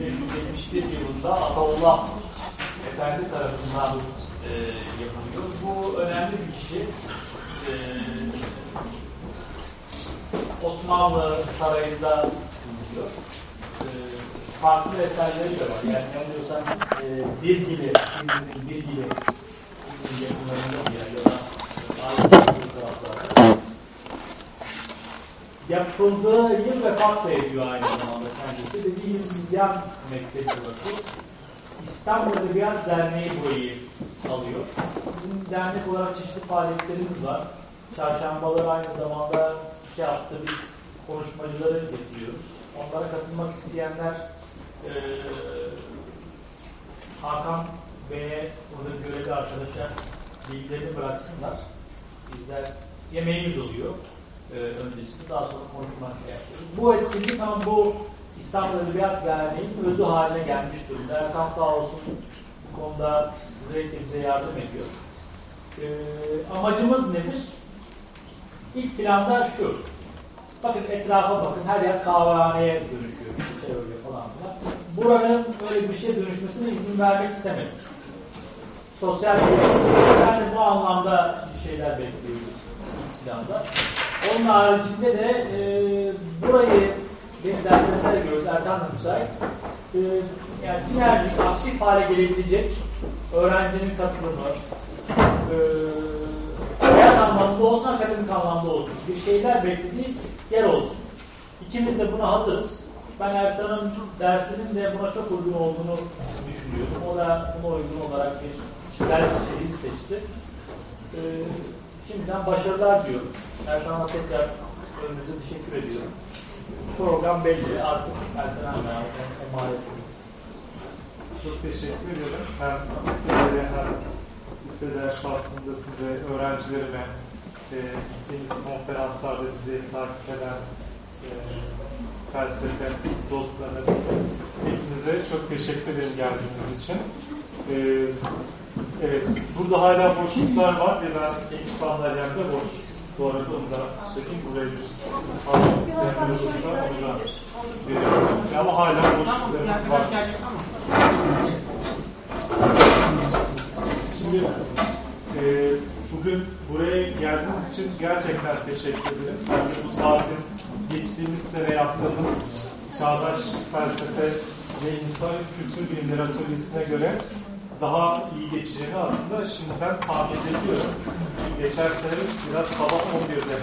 1571 yılında Ataullah Efendi tarafından e, yapılıyor. Bu önemli bir kişi. E, Osmanlı Sarayı'nda bulunuyor. E, farklı eserleri de var. Yani yanılıyorsam e, Birgili, İzmir'in Birgili İzmir yakınlarında bir yer ya da taraflarda. Yapıldığı yıl vefat da ediyor aynı zamanda kendisi. Dediğim gibi Zidyan Mektebi burası. İstanbul Edebiyat Derneği burayı alıyor. Bizim dernek olarak çeşitli faaliyetlerimiz var. Çarşambaları aynı zamanda iki hafta bir konuşmacıları getiriyoruz. Onlara katılmak isteyenler e, Hakan Bey'e burada görevli arkadaşa bilgilerini bıraksınlar. Bizler yemeğimiz oluyor e, öncesinde daha sonra konuşmak yapıyoruz. Bu etkinlik tam bu İstanbul Edebiyat Derneği'nin özü haline gelmiş durumda. Erkan sağ olsun bu konuda zevkle bize yardım ediyor. E, amacımız nedir? İlk planda şu. Bakın etrafa bakın. Her yer kahvehaneye dönüşüyor. Şey öyle falan filan. Buranın böyle bir şey dönüşmesine izin vermek istemedik. Sosyal yani bu anlamda bir şeyler bekliyoruz planda. Onun haricinde de e, burayı biz derslerinde de görüyoruz. Erkan da. E, yani sinerjik, aktif hale gelebilecek öğrencinin katılımı, e, hayat anlamda olsun, akademik anlamda olsun. Bir şeyler beklediği yer olsun. İkimiz de buna hazırız. Ben Ertan'ın dersinin de buna çok uygun olduğunu düşünüyorum. O da buna uygun olarak bir ders içeriği seçti. Ee, şimdiden başarılar diyorum. Ertan'a tekrar önünüze teşekkür ediyorum. Program belli. Artık Ertan'a emanetsiniz. Çok teşekkür ediyorum. Hem liselere hem liseler şahsında size, öğrencilerime, e, gittiğimiz konferanslarda bizi takip eden e, felsefe dostlarına, hepinize çok teşekkür ederim geldiğiniz için. E, evet, burada hala boşluklar var ve ben ilk sandalyemde boş. Bu arada onu da söyleyeyim. Buraya bir almak isteyenler olursa onu veriyorum. Ama hala boşluklarımız var. Şimdi e, bugün buraya geldiğiniz için gerçekten teşekkür ederim. De bu saatin geçtiğimiz sene yaptığımız Çağdaş Felsefe ve İnsan Kültür Bilimleri Atölyesi'ne göre daha iyi geçeceğini aslında şimdiden tahmin ediyorum. Geçen sene biraz sabah 11'de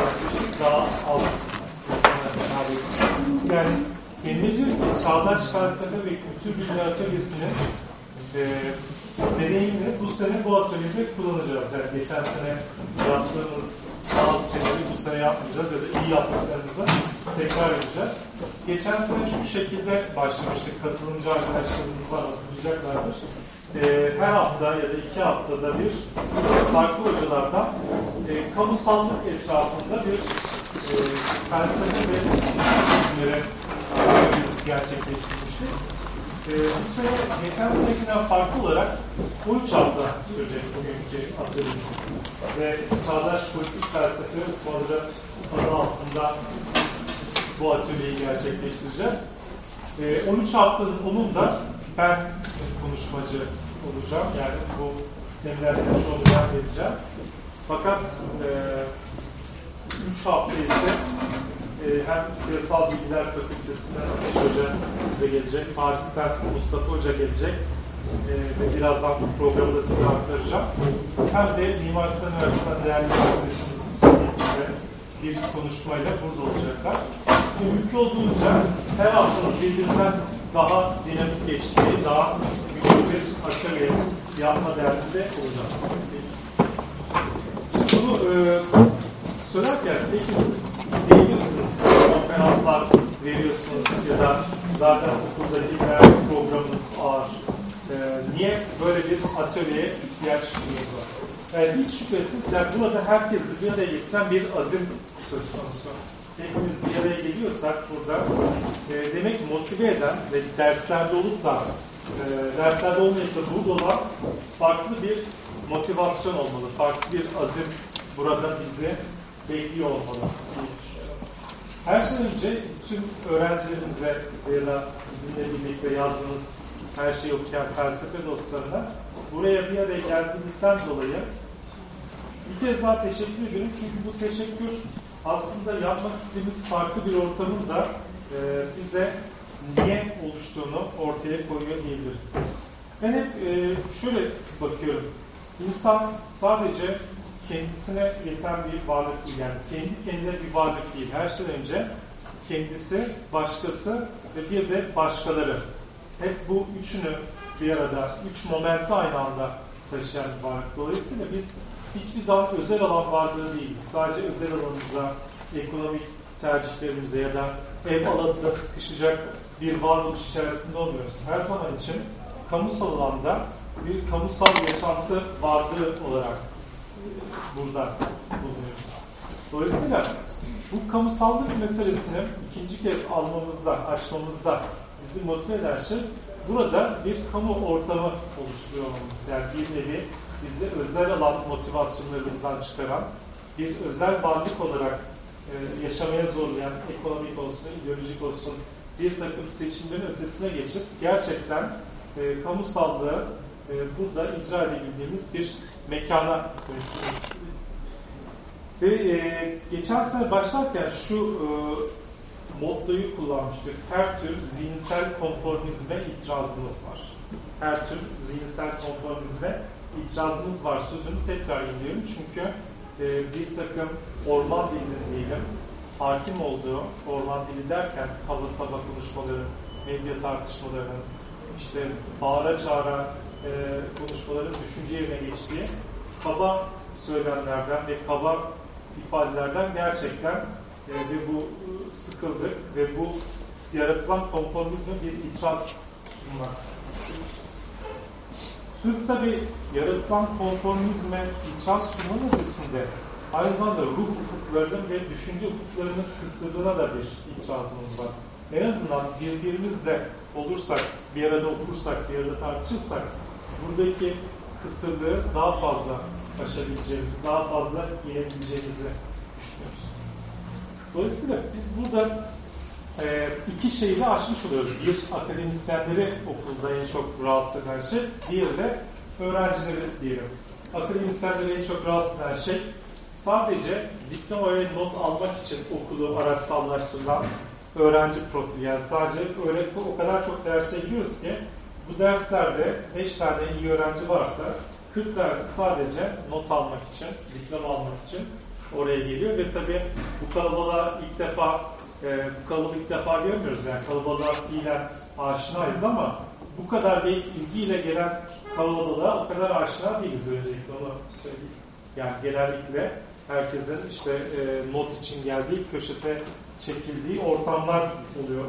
yaklaşık daha az Yani denilebilir ki Çağdaş Felsefe ve Kültür Bilimleri Atölyesi'nin e, deneyimini bu sene bu atölyede kullanacağız. Yani geçen sene yaptığımız bazı şeyleri bu sene yapmayacağız ya da iyi yaptıklarımızı tekrar edeceğiz. Geçen sene şu şekilde başlamıştık. Katılımcı arkadaşlarımız var, hatırlayacaklardır. Ee, her hafta ya da iki haftada bir farklı hocalardan e, kamusallık etrafında bir e, felsefe ve bilimlere biz gerçekleştirmiştik. Ee, bu sene geçen senekinden farklı olarak 13 hafta sürecek bugünkü atölyemiz. Ve Çağdaş Politik Felsefe Uzmanları adı altında bu atölyeyi gerçekleştireceğiz. Ee, 13 haftanın onunda ben konuşmacı olacağım. Yani bu seminerleri şu an vereceğim. Fakat e, 3 hafta ise e, hem Siyasal Bilgiler Fakültesinden Ateş Hoca bize gelecek, Paris'ten Mustafa Hoca gelecek e, ve birazdan bu programı da size aktaracağım. Hem de Mimar Sinan Üniversitesi'nden değerli arkadaşımız Müsaadetiyle bir konuşmayla burada olacaklar. Mümkün olduğunca her haftanın birbirinden daha dinamik geçtiği, daha güçlü bir atölye yapma derdinde olacağız. Şimdi bunu e, söylerken peki siz değinirsiniz, konferanslar veriyorsunuz ya da zaten okuldaki ders programınız ağır. Ee, niye böyle bir atölyeye ihtiyaç duyuldu? Yani hiç şüphesiz yani burada herkesi bir araya getiren bir azim söz konusu. Hepimiz bir araya geliyorsak burada e, demek motive eden ve derslerde olup da e, derslerde olmayıp da burada olan farklı bir motivasyon olmalı, farklı bir azim burada bizi bekliyor olmalı. Her şeyden önce tüm öğrencilerimize ya da bizimle birlikte yazdığınız her şeyi okuyan felsefe dostlarına buraya bir araya geldiğinizden dolayı bir kez daha teşekkür ediyorum. Çünkü bu teşekkür aslında yapmak istediğimiz farklı bir ortamın da e, bize niye oluştuğunu ortaya koyuyor diyebiliriz. Ben hep e, şöyle bakıyorum. İnsan sadece kendisine yeten bir varlık değil. Yani kendi kendine bir varlık değil. Her şeyden önce kendisi, başkası ve bir de başkaları. Hep bu üçünü bir arada, üç momenti aynı anda taşıyan bir varlık. Dolayısıyla biz hiçbir zaman özel alan varlığı değiliz. Sadece özel alanımıza, ekonomik tercihlerimize ya da ev alanında sıkışacak bir varoluş içerisinde olmuyoruz. Her zaman için kamusal alanda bir kamusal yaşantı varlığı olarak burada bulunuyoruz. Dolayısıyla bu kamusallık meselesini ikinci kez almamızda, açmamızda bizi motive eden burada bir kamu ortamı oluşturuyor olmamız. Yani bir nevi bizi özel alan motivasyonlarımızdan çıkaran, bir özel varlık olarak e, yaşamaya zorlayan, ekonomik olsun, ideolojik olsun bir takım seçimlerin ötesine geçip gerçekten e, kamusallığı e, burada icra edebildiğimiz bir mekana dönüştürmek Ve e, geçen sene başlarken şu e, mottoyu kullanmıştık. Her tür zihinsel konformizme itirazımız var. Her tür zihinsel konformizme itirazımız var sözünü tekrar ediyorum. Çünkü e, bir takım orman dilinin diyelim, hakim olduğu orman dili derken hava sabah konuşmaların, medya tartışmalarının, işte bağıra çağıra e, konuşmaların düşünce yerine geçtiği kaba söylemlerden ve kaba ifadelerden gerçekten e, ve bu sıkıldık ve bu yaratılan konformizme bir itiraz sunmak istiyoruz. Sırf tabi yaratılan konformizme itiraz sunmanın ötesinde aynı zamanda ruh ufuklarının ve düşünce ufuklarının kısırdığına da bir itirazımız var. En azından birbirimizle olursak, bir arada okursak, bir arada tartışırsak buradaki kısırlığı daha fazla aşabileceğimiz, daha fazla yenebileceğimizi düşünüyoruz. Dolayısıyla biz burada e, iki şeyi de aşmış oluyoruz. Bir, akademisyenleri okulda en çok rahatsız eden şey, diğeri de öğrencileri diyelim. Akademisyenleri en çok rahatsız eden şey, sadece diploma ve not almak için okulu araçsallaştırılan öğrenci profili. Yani sadece öğretmen o kadar çok derse gidiyoruz ki bu derslerde 5 tane iyi öğrenci varsa 40 dersi sadece not almak için, diploma almak için oraya geliyor ve tabii bu kalabalığa ilk defa e, bu kalabalığı ilk defa görmüyoruz. Yani kalabalığa fiilen aşinayız ama bu kadar bir ilgiyle gelen kalabalığa o kadar aşina değiliz öncelikle onu söyleyeyim. Yani genellikle herkesin işte e, not için geldiği, köşesine çekildiği ortamlar oluyor.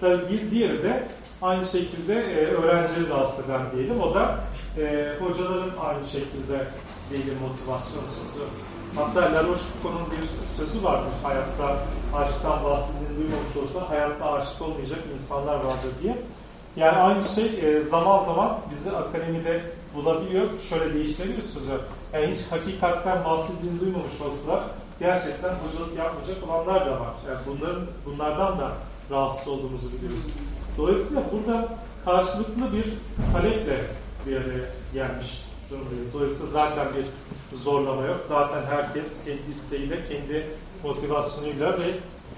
Tabii bir diğeri de aynı şekilde e, öğrencileri rahatsız eden diyelim. O da e, hocaların aynı şekilde diyelim motivasyonsuzluğu. Hatta Laroche-Foucault'un bir sözü vardır. Hayatta aşktan bahsedildiğini duymamış olsa hayatta aşık olmayacak insanlar vardır diye. Yani aynı şey e, zaman zaman bizi akademide bulabiliyor. Şöyle değiştirebiliriz sözü. Yani hiç hakikatten bahsedildiğini duymamış olsalar gerçekten hocalık yapmayacak olanlar da var. Yani bunların bunlardan da rahatsız olduğumuzu biliyoruz. Dolayısıyla burada karşılıklı bir taleple bir araya gelmiş durumdayız. Dolayısıyla zaten bir zorlama yok. Zaten herkes kendi isteğiyle, kendi motivasyonuyla ve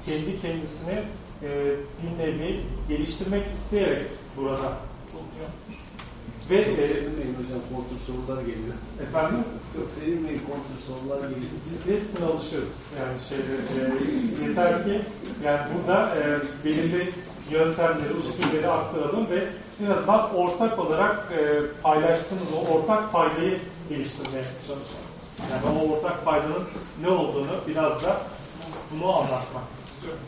kendi kendisini e, bir nevi geliştirmek isteyerek burada bulunuyor. Ve e, hocam kontur sorular geliyor. Efendim? Yok sevinmeyin kontur sorular geliyor. Biz, biz hepsine alışırız. Yani şeyde e, yeter ki yani burada e, belirli yöntemleri, usulleri aktaralım ve en azından ortak olarak e, paylaştığımız o ortak paydayı geliştirmeye çalışalım. Yani o ortak paydanın ne olduğunu biraz da bunu anlatmak istiyorum.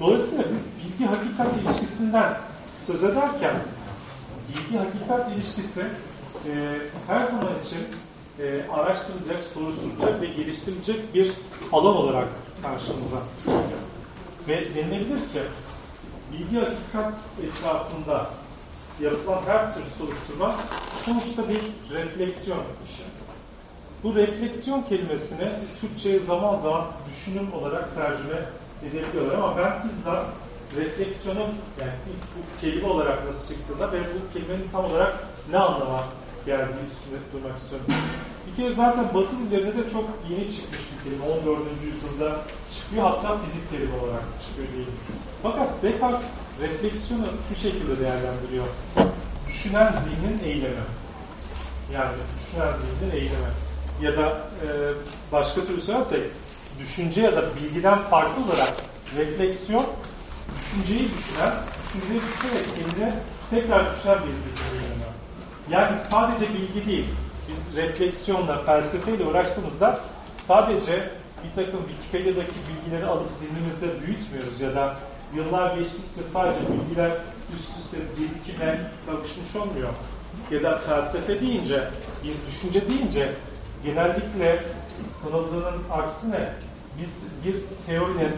Dolayısıyla biz bilgi hakikat ilişkisinden söz ederken bilgi hakikat ilişkisi e, her zaman için e, araştırılacak, soruşturulacak ve geliştirilecek bir alan olarak karşımıza. Ve denilebilir ki bilgi hakikat etrafında yapılan her tür soruşturma sonuçta bir refleksiyon işi. Bu refleksiyon kelimesini Türkçe'ye zaman zaman düşünüm olarak tercüme edebiliyorlar ama ben bizzat refleksiyonun yani bu kelime olarak nasıl çıktığında ve bu kelimenin tam olarak ne anlama geldiği üstünde durmak istiyorum. Bir kere zaten Batı dillerinde de çok yeni çıkmış bir kelime. 14. yüzyılda çıkıyor. Hatta fizik terimi olarak çıkıyor diyelim. Fakat Descartes refleksiyonu şu şekilde değerlendiriyor. Düşünen zihnin eylemi. Yani düşünen zihnin eylemi. Ya da e, başka türlü söylersek düşünce ya da bilgiden farklı olarak refleksiyon düşünceyi düşünen, düşünceyi düşünerek kendine tekrar düşünen bir zihnin eylemi. Yani sadece bilgi değil. Biz refleksiyonla, felsefeyle uğraştığımızda sadece bir takım Wikipedia'daki bilgileri alıp zihnimizde büyütmüyoruz ya da yıllar geçtikçe sadece bilgiler üst üste birikime kavuşmuş olmuyor. Ya da felsefe deyince, bir düşünce deyince genellikle sınıldığının aksine biz bir teorinin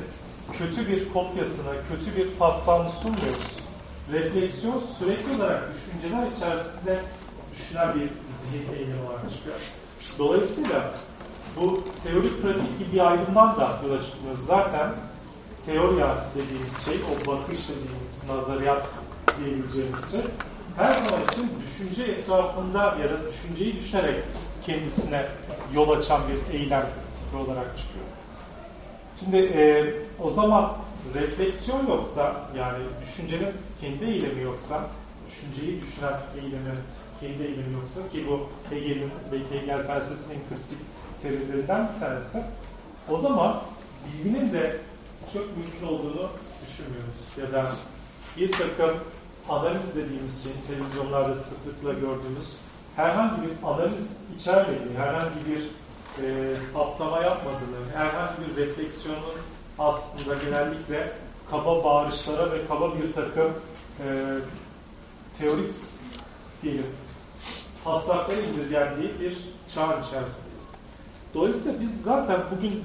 kötü bir kopyasını, kötü bir taslağını sunmuyoruz. Refleksiyon sürekli olarak düşünceler içerisinde düşünen bir zihin eğilimi olarak çıkıyor. Dolayısıyla bu teorik pratik gibi bir ayrımdan da yola çıkmıyoruz. Zaten teoriya dediğimiz şey, o bakış dediğimiz nazariyat diyebileceğimiz şey her zaman için düşünce etrafında ya da düşünceyi düşünerek kendisine yol açan bir eylem tipi olarak çıkıyor. Şimdi e, o zaman refleksiyon yoksa yani düşüncenin kendi eylemi yoksa düşünceyi düşünen eylemin kendi eylemi yoksa ki bu Hegel'in ve Hegel felsefesinin kritik terimlerinden bir tanesi. O zaman bilginin de çok mümkün olduğunu düşünmüyoruz. Ya da bir takım analiz dediğimiz şeyin televizyonlarda sıklıkla gördüğümüz herhangi bir analiz içermediği, herhangi bir e, saptama yapmadığını, herhangi bir refleksiyonun aslında genellikle kaba bağırışlara ve kaba bir takım e, teorik diyelim taslaklara indirgendiği bir çağın içerisindeyiz. Dolayısıyla biz zaten bugün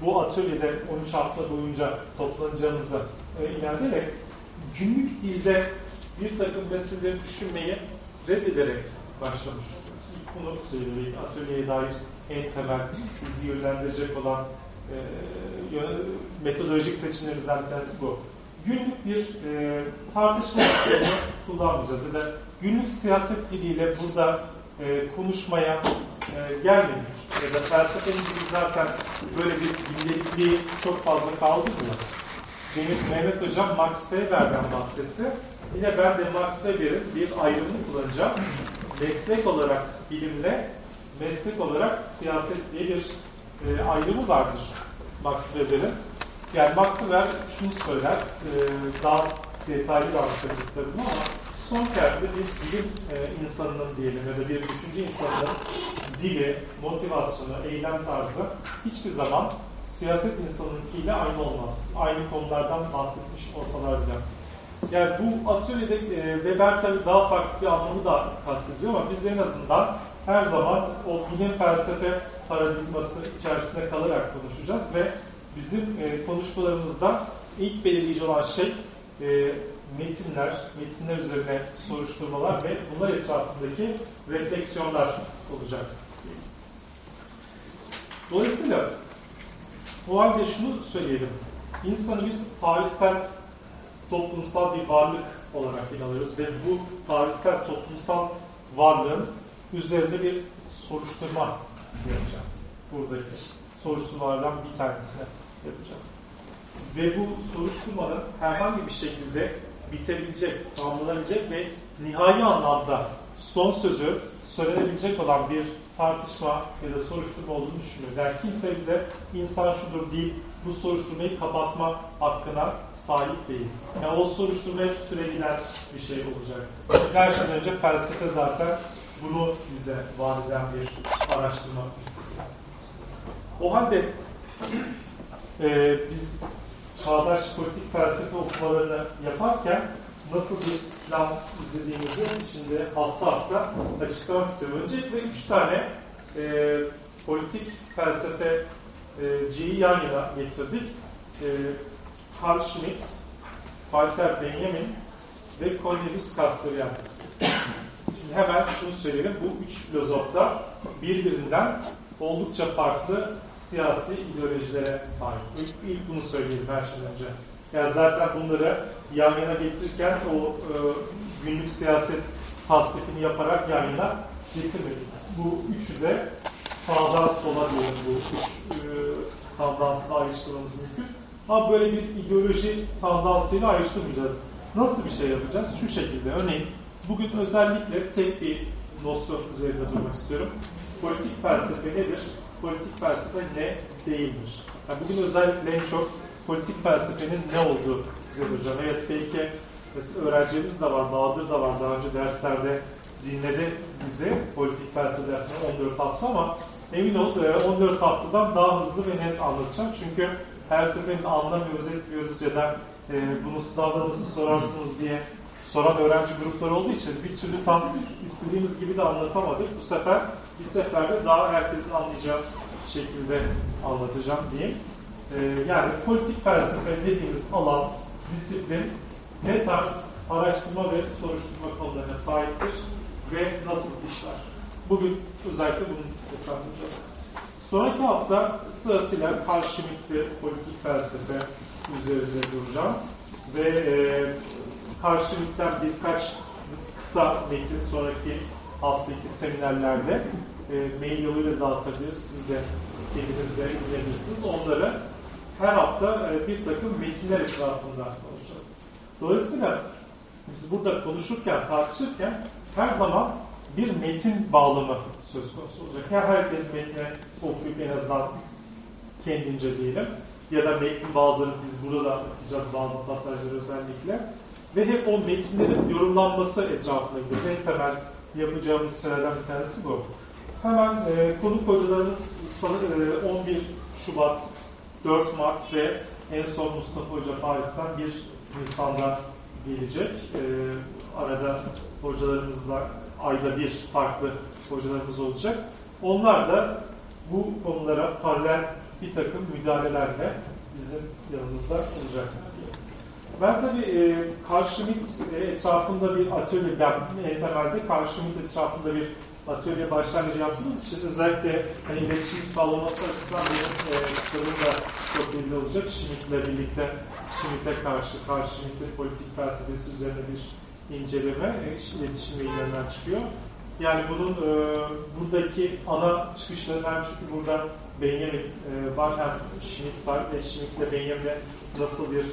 bu atölyede 13 hafta boyunca toplanacağımızı e, ilerleyerek günlük dilde bir takım meseleleri düşünmeyi reddederek başlamış oluyoruz. İlk bunu söyleyeyim. Atölyeye dair en temel bizi yönlendirecek olan e, metodolojik seçimlerimizden bir tanesi bu. Günlük bir e, tartışma kullanmayacağız ya da günlük siyaset diliyle burada e, konuşmaya e, gelmedik. Ya da felsefenin zaten böyle bir gündelikliği çok fazla kaldırmıyor. Demin Mehmet Hocam Max Weber'den bahsetti. Yine ben de Max Weber'in bir ayrımını kullanacağım. Meslek olarak bilimle, meslek olarak siyaset diye bir e, ayrımı vardır Max Weber'in. Yani Max Weber şunu söyler, e, daha detaylı anlatabiliriz tabii ama son kertte bir bilim e, insanının diyelim ya da bir düşünce insanının dili, motivasyonu, eylem tarzı hiçbir zaman siyaset insanınkiyle aynı olmaz. Aynı konulardan bahsetmiş olsalar bile. Yani bu atölyede e, Weber tabii daha farklı bir anlamı da kastediyor ama biz en azından her zaman o bilim felsefe paradigması içerisinde kalarak konuşacağız ve bizim e, konuşmalarımızda ilk belirleyici olan şey e, metinler, metinler üzerine soruşturmalar ve bunlar etrafındaki refleksiyonlar olacak. Dolayısıyla bu halde şunu söyleyelim. İnsanı biz tarihsel toplumsal bir varlık olarak inanıyoruz ve bu tarihsel toplumsal varlığın üzerinde bir soruşturma yapacağız. Buradaki soruşturmalardan bir tanesini yapacağız. Ve bu soruşturmanın herhangi bir şekilde bitebilecek, tamamlanabilecek ve nihai anlamda son sözü söylenebilecek olan bir tartışma ya da soruşturma olduğunu düşünüyor. Yani kimse bize insan şudur deyip bu soruşturmayı kapatma hakkına sahip değil. Yani o soruşturma hep süregiden bir şey olacak. Her şeyden önce felsefe zaten bunu bize vaat eden bir araştırma. O halde e, biz çağdaş politik felsefe okumalarını yaparken nasıl bir plan izlediğimizi şimdi hafta hafta açıklamak istiyorum. Öncelikle üç tane e, politik felsefe e, C'yi yan yana getirdik. E, Carl Schmitt, Walter Benjamin ve Cornelius Castoriadis. Şimdi hemen şunu söyleyelim. Bu üç filozof da birbirinden oldukça farklı siyasi ideolojilere sahip. İlk, ilk bunu söyleyelim her şeyden önce. Yani zaten bunları yan yana getirirken o e, günlük siyaset tasnifini yaparak yan yana getirmedik. Bu üçü de sağdan sola diyelim bu üç e, tandansla ayrıştırmamız mümkün. Ama böyle bir ideoloji tandansıyla ayrıştırmayacağız. Nasıl bir şey yapacağız? Şu şekilde. Örneğin bugün özellikle tek bir nosyon üzerinde durmak istiyorum. Politik felsefe nedir? Politik felsefe ne değildir? Yani bugün özellikle en çok politik felsefenin ne olduğu güzel hocam. Evet belki öğrencilerimiz de var, Bahadır da var. Daha önce derslerde dinledi bizi politik felsefe dersinde 14 hafta ama emin ol 14 haftadan daha hızlı ve net anlatacağım. Çünkü her seferinde anlamıyoruz, etmiyoruz ya da e, bunu sınavda nasıl sorarsınız diye soran öğrenci grupları olduğu için bir türlü tam istediğimiz gibi de anlatamadık. Bu sefer bir seferde daha herkesin anlayacağı şekilde anlatacağım diyeyim. Ee, yani politik felsefe dediğimiz alan, disiplin ne tarz araştırma ve soruşturma konularına sahiptir ve nasıl işler. Bugün özellikle bunu detaylayacağız. Sonraki hafta sırasıyla Carl Schmitt ve politik felsefe üzerinde duracağım. Ve e, Schmitt'ten birkaç kısa metin sonraki haftaki seminerlerde e, mail yoluyla dağıtabiliriz. Siz de kendiniz de izleyebilirsiniz. Onları her hafta e, bir takım metinler etrafında konuşacağız. Dolayısıyla biz burada konuşurken, tartışırken her zaman bir metin bağlamı söz konusu olacak. Yani herkes metni okuyup en azından kendince diyelim. Ya da metnin bazılarını biz burada da okuyacağız bazı pasajları özellikle. Ve hep o metinlerin yorumlanması etrafında gideceğiz. En temel yapacağımız şeylerden bir tanesi bu. Hemen e, konuk hocalarımız e, 11 Şubat, 4 Mart ve en son Mustafa Hoca Paris'ten 1 Nisan'da gelecek. E, arada hocalarımızla ayda bir farklı hocalarımız olacak. Onlar da bu konulara paralel bir takım müdahalelerle bizim yanımızda olacaklar. Ben tabii e, Schmitt e, etrafında bir atölye, yani en temelde Schmitt etrafında bir atölye başlangıcı yaptığımız için özellikle hani iletişim sağlaması açısından benim e, kitabım da çok belli olacak. Schmitt'le birlikte Schmitt'e karşı, Schmitt'in politik felsefesi üzerine bir inceleme, e, iletişim yayınlarından çıkıyor. Yani bunun e, buradaki ana çıkışlarından çünkü burada Benjamin e, var, hem Schmitt var ve Schmitt'le Benjamin'e nasıl bir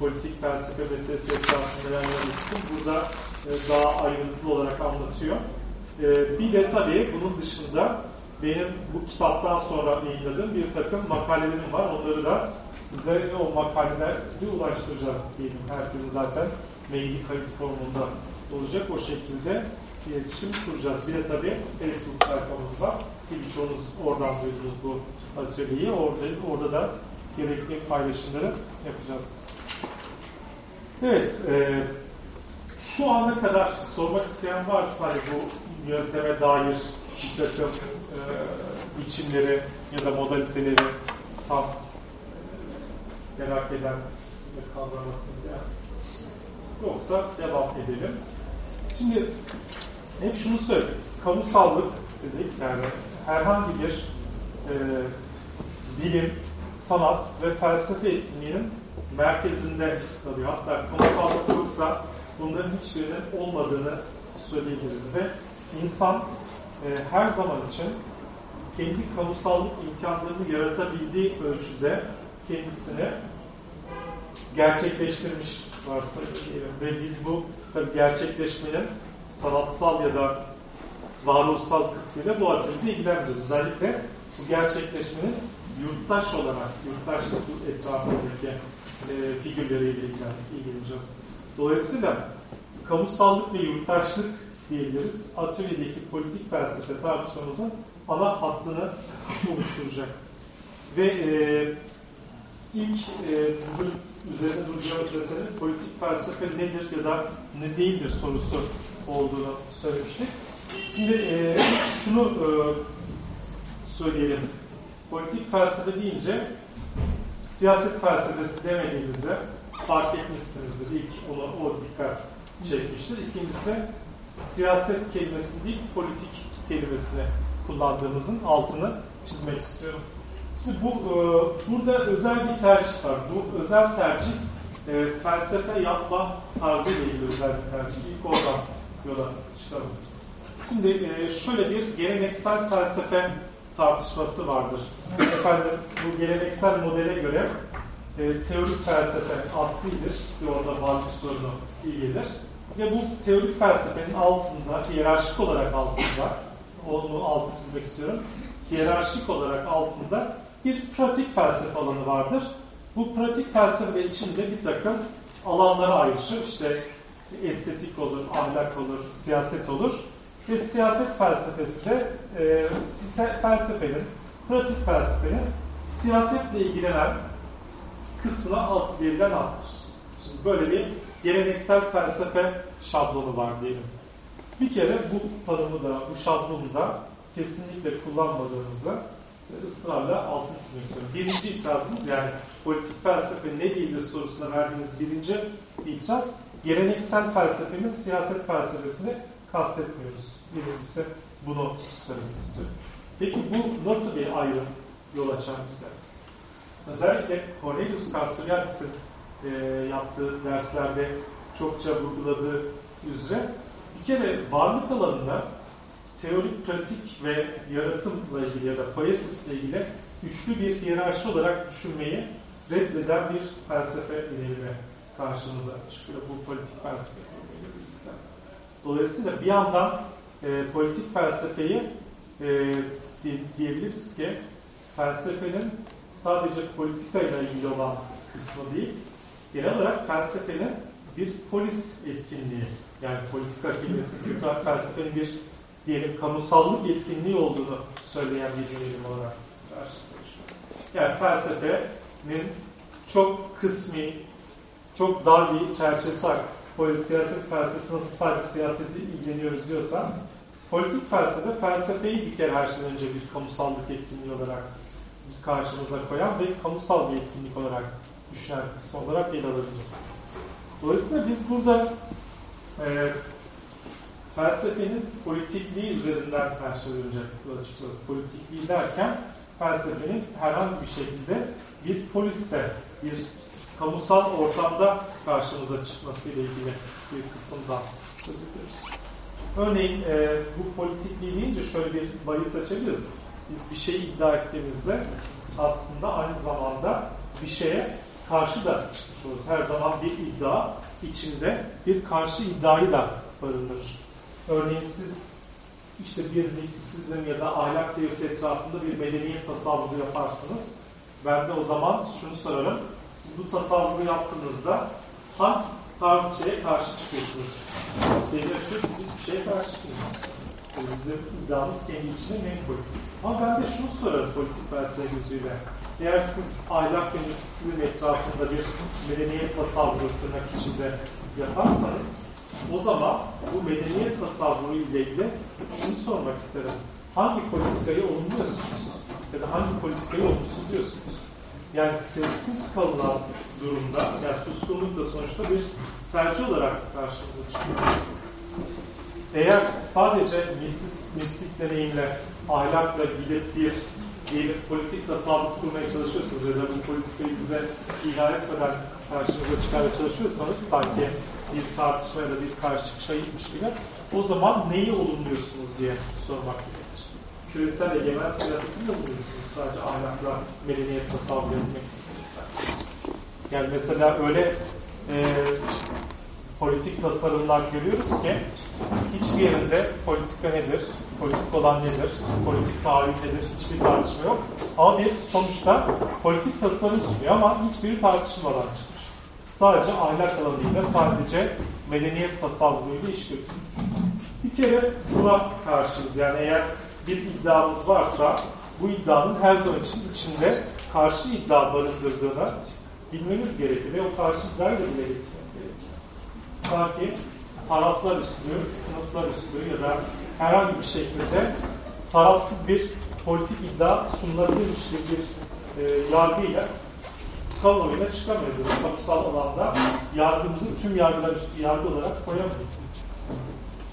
politik felsefe meselesi etrafında neler yaptım. Burada e, daha ayrıntılı olarak anlatıyor. E, bir de tabii bunun dışında benim bu kitaptan sonra yayınladığım bir takım makalelerim var. Onları da size o makaleleri ulaştıracağız diyelim. Herkese zaten maili kayıt formunda olacak. O şekilde iletişim kuracağız. Bir de tabii Facebook sayfamız var. Birçoğunuz oradan duydunuz bu atölyeyi. Orada, orada da gerekli paylaşımları yapacağız. Evet, e, şu ana kadar sormak isteyen varsa bu yönteme dair bir takım e, biçimleri ya da modaliteleri tam e, merak eden ve kavramak isteyen yoksa devam edelim. Şimdi hep şunu söyledik. Kamusallık dedik yani herhangi bir e, bilim, sanat ve felsefe etkinliğinin merkezinde kalıyor. Hatta kamusallık yoksa bunların hiçbirinin olmadığını söyleyebiliriz ve insan e, her zaman için kendi kamusallık imkanlarını yaratabildiği ölçüde kendisini gerçekleştirmiş varsayıyorum. Ve biz bu tabii gerçekleşmenin sanatsal ya da varoluşsal kısmıyla bu atölyede ilgileneceğiz. Özellikle bu gerçekleşmenin yurttaş olarak, yurttaşlık etrafındaki e, figürleriyle ilgileneceğiz. Dolayısıyla kamusallık ve yurttaşlık diyebiliriz. Atölyedeki politik felsefe tartışmamızın ana hattını oluşturacak. Ve e, ilk e, bugün üzerine duracağımız meselenin politik felsefe nedir ya da ne değildir sorusu olduğunu söylemiştik. Şimdi e, şunu e, söyleyelim. Politik felsefe deyince siyaset felsefesi demediğimizi fark etmişsinizdir. İlk onu o dikkat çekmiştir. İkincisi siyaset kelimesi değil politik kelimesini kullandığımızın altını çizmek istiyorum. Şimdi bu e, burada özel bir tercih var. Bu özel tercih e, felsefe yapma tarzı ile ilgili özel bir tercih. İlk oradan yola çıkalım. Şimdi e, şöyle bir geleneksel felsefe tartışması vardır. Efendim bu geleneksel modele göre e, teorik felsefe aslidir ve orada varlık sorunu ilgilir. Ve bu teorik felsefenin altında, hiyerarşik olarak altında, onu altı çizmek istiyorum, hiyerarşik olarak altında bir pratik felsefe alanı vardır. Bu pratik felsefe içinde bir takım alanlara ayrışır. İşte estetik olur, ahlak olur, siyaset olur. Ve siyaset felsefesi de e, felsefenin, pratik felsefenin siyasetle ilgilenen kısmına alt, verilen addır. Şimdi böyle bir geleneksel felsefe şablonu var diyelim. Bir kere bu tanımı da, bu şablonu da kesinlikle kullanmadığınızı ısrarla altını çizmek istiyorum. Birinci itirazımız yani politik felsefe ne değildir sorusuna verdiğiniz birinci itiraz geleneksel felsefenin siyaset felsefesini kastetmiyoruz. Birincisi bunu söylemek istiyorum. Peki bu nasıl bir ayrım yol açar bize? Özellikle Cornelius Castoriadis'in e, yaptığı derslerde çokça vurguladığı üzere bir kere varlık alanında teorik, pratik ve yaratımla ilgili ya da poesisle ilgili üçlü bir hiyerarşi olarak düşünmeyi reddeden bir felsefe ilerime karşımıza çıkıyor bu politik felsefe. Dolayısıyla bir yandan e, politik felsefeyi e, diyebiliriz ki felsefenin sadece politikayla ilgili olan kısmı değil, genel olarak felsefenin bir polis etkinliği, yani politika kelimesi büyük felsefenin bir diyelim kamusallık etkinliği olduğunu söyleyen bir bilim olarak karşımıza Yani felsefenin çok kısmi, çok dar bir çerçevesi. Polis, siyaset felsefesi nasıl sadece siyaseti ilgileniyoruz diyorsan, politik felsefe, felsefeyi bir kere her şeyden önce bir kamusallık etkinliği olarak karşımıza koyan ve kamusal bir etkinlik olarak düşünen kısmı olarak ele alabiliriz. Dolayısıyla biz burada e, felsefenin politikliği üzerinden her şey önce açıkçası politikliği derken felsefenin herhangi bir şekilde bir poliste, bir kamusal ortamda karşımıza çıkmasıyla ilgili bir kısımdan söz ediyoruz. Örneğin e, bu politikliği deyince şöyle bir bahis açabiliriz. Biz bir şey iddia ettiğimizde aslında aynı zamanda bir şeye karşı da çıkmış oluruz. Her zaman bir iddia içinde bir karşı iddiayı da barındırır. Örneğin siz işte bir mistisizm ya da ahlak teorisi etrafında bir medeniyet tasavvuru yaparsınız. Ben de o zaman şunu sorarım. Bu tasavvuru yaptığınızda hangi tarz şeye karşı çıkıyorsunuz? Devlet biz hiçbir şeye karşı çıkmıyoruz. Bizim iddiamız kendi içine menkul. Ama ben de şunu sorarım politik felsefe gözüyle. Eğer siz ahlak ve mistisizm etrafında bir medeniyet tasavvuru tırnak içinde yaparsanız o zaman bu medeniyet tasavvuru ile ilgili şunu sormak isterim. Hangi politikayı olumluyorsunuz? Ya da hangi politikayı olumsuz diyorsunuz? Yani sessiz kalınan durumda, yani suskunluk da sonuçta bir tercih olarak karşımıza çıkıyor. Eğer sadece mistik, mistik deneyimle, ahlakla gidip bir diyelim politik tasavvuf kurmaya çalışıyorsanız ya da bu politikayı bize ilan etmeden karşımıza çıkarmaya çalışıyorsanız sanki bir tartışma ya da bir karşı çıkışa gitmiş gibi o zaman neyi olumluyorsunuz diye sormak. Küresel egemen siyasetini de buluyorsunuz sadece ahlakla medeniyet tasavvur etmek istediğinizden. Yani mesela öyle e, politik tasarımlar görüyoruz ki hiçbir yerinde politika nedir, politik olan nedir, politik tarih nedir hiçbir tartışma yok. Ama bir sonuçta politik tasarım sunuyor ama hiçbiri tartışmadan çıkmış. Sadece ahlak alanıyla, sadece medeniyet tasavvuruyla iş götürmüş. Bir kere buna karşıyız. Yani eğer bir iddiamız varsa bu iddianın her zaman için içinde karşı iddia barındırdığını bilmemiz gerekir ve o karşı iddiayı da bile getirmek gerekir. Sanki taraflar üstü, sınıflar üstü ya da herhangi bir şekilde tarafsız bir politik iddia sunulabilirmiş gibi bir e, yargıyla kamuoyuna çıkamayız. Yani kamusal alanda yargımızı tüm yargılar üstü yargı olarak koyamayız.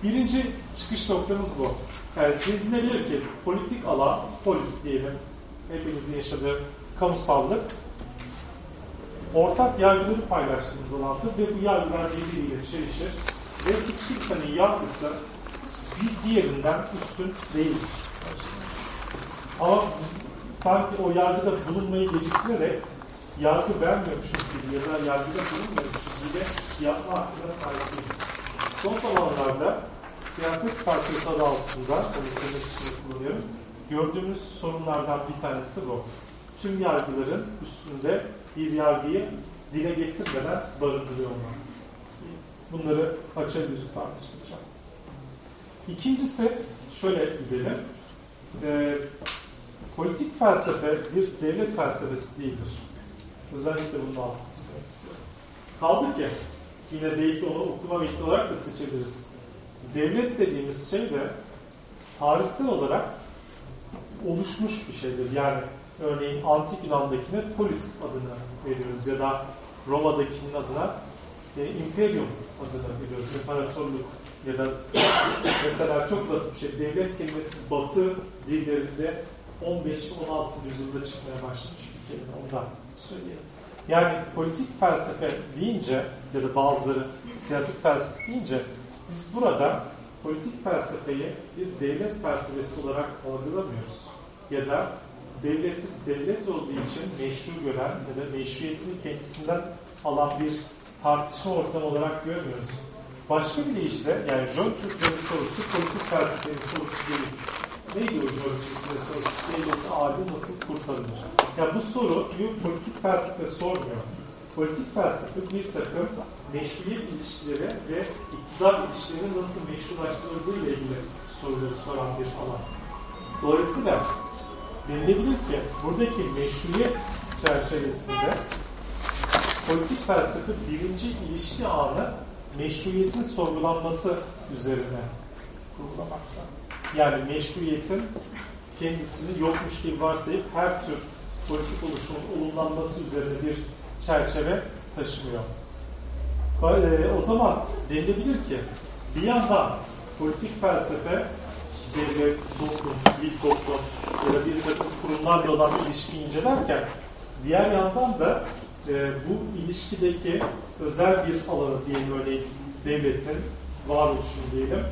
Birinci çıkış noktamız bu. Yani denilebilir ki politik alan, polis diyelim, hepimizin yaşadığı kamusallık ortak yargıları paylaştığımız alandır ve bu yargılar birbiriyle çelişir ve hiç kimsenin yargısı bir diğerinden üstün değildir. Ama biz sanki o yargıda bulunmayı geciktirerek yargı vermiyormuşuz gibi ya da yargıda bulunmuyormuşuz gibi yapma hakkına sahip değiliz. Son zamanlarda siyaset felsefesi adı altında, onu söylemek için kullanıyorum, gördüğümüz sorunlardan bir tanesi bu. Tüm yargıların üstünde bir yargıyı dile getirmeden barındırıyor olmak. Bunları açabiliriz tartışacağım. İkincisi, şöyle gidelim. Ee, politik felsefe bir devlet felsefesi değildir. Özellikle bunu altını istiyorum. Kaldı ki, yine belki onu okuma metni olarak da seçebiliriz. Devlet dediğimiz şey de tarihsel olarak oluşmuş bir şeydir. Yani örneğin Antik Yunan'dakine polis adını veriyoruz ya da Roma'dakinin adına e, imperium adını veriyoruz. İmparatorluk ya da mesela çok basit bir şey. Devlet kelimesi batı dillerinde 15 16 yüzyılda çıkmaya başlamış bir kelime. Ondan söyleyelim. Yani politik felsefe deyince ya da bazıları siyaset felsefesi deyince biz burada politik felsefeyi bir devlet felsefesi olarak algılamıyoruz. Ya da devleti devlet olduğu için meşru gören ya da meşruiyetini kendisinden alan bir tartışma ortamı olarak görmüyoruz. Başka bir deyişle yani John Türkler'in sorusu politik felsefenin sorusu değil. Neydi o John Türkler'in sorusu? Devleti adil nasıl kurtarılır? Ya bu soru bir politik felsefe sormuyor. Politik felsefe bir takım meşruiyet ilişkileri ve iktidar ilişkilerinin nasıl meşrulaştırıldığı ile ilgili soruları soran bir alan. Dolayısıyla denilebilir ki buradaki meşruiyet çerçevesinde politik felsefe birinci ilişki ağını meşruiyetin sorgulanması üzerine kurgulamakta. Yani meşruiyetin kendisini yokmuş gibi varsayıp her tür politik oluşumun olumlanması üzerine bir çerçeve taşımıyor. O zaman denilebilir ki bir yandan politik felsefe devlet, toplum, sivil toplum ya da bir takım kurumlarla olan ilişki incelerken diğer yandan da e, bu ilişkideki özel bir alanı diyelim örneğin devletin varoluşunu diyelim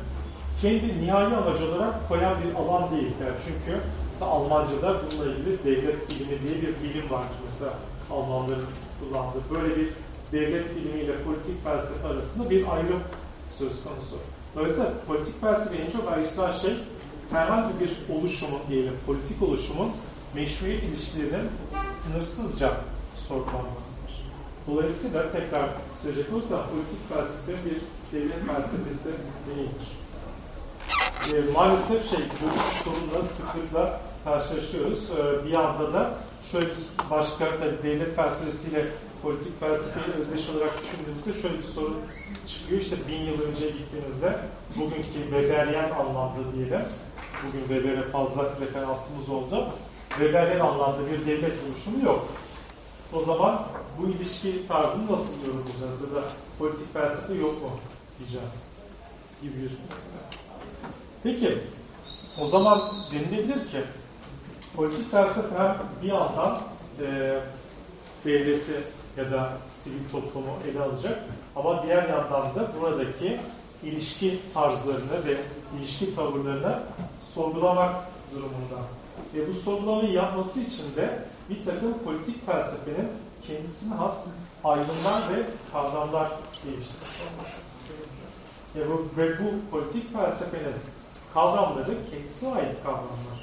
kendi nihai amacı olarak koyan bir alan değil. Yani çünkü mesela Almanca'da bununla ilgili devlet bilimi diye bir bilim var mesela Almanların kullandığı. Böyle bir devlet bilimiyle politik felsefe arasında bir ayrım söz konusu. Dolayısıyla politik felsefeyi en çok ayrıştıran şey herhangi bir oluşumun diyelim, politik oluşumun meşruiyet ilişkilerinin sınırsızca sorgulanmasıdır. Dolayısıyla tekrar söyleyecek olursam politik felsefe bir devlet felsefesi değildir. E, maalesef şey, bu sorunla sıklıkla karşılaşıyoruz. E, bir yanda da şöyle bir başka devlet felsefesiyle politik felsefeyi özdeş olarak düşündüğümüzde şöyle bir sorun çıkıyor. İşte bin yıl önce gittiğinizde bugünkü Weberyen anlamda diyelim. Bugün Weber'e fazla referansımız oldu. Weberyen anlamda bir devlet oluşumu yok. O zaman bu ilişki tarzını nasıl yorumlayacağız ya da politik felsefe yok mu diyeceğiz gibi bir mesele. Peki, o zaman denilebilir ki politik felsefe hem bir yandan e, devleti ya da sivil toplumu ele alacak ama diğer yandan da buradaki ilişki tarzlarını ve ilişki tavırlarını sorgulamak durumunda. Ve bu sorgulamayı yapması için de bir takım politik felsefenin kendisine has ayrımlar ve kavramlar geliştirmiş. Ve bu, ve bu politik felsefenin kavramları kendisine ait kavramlar.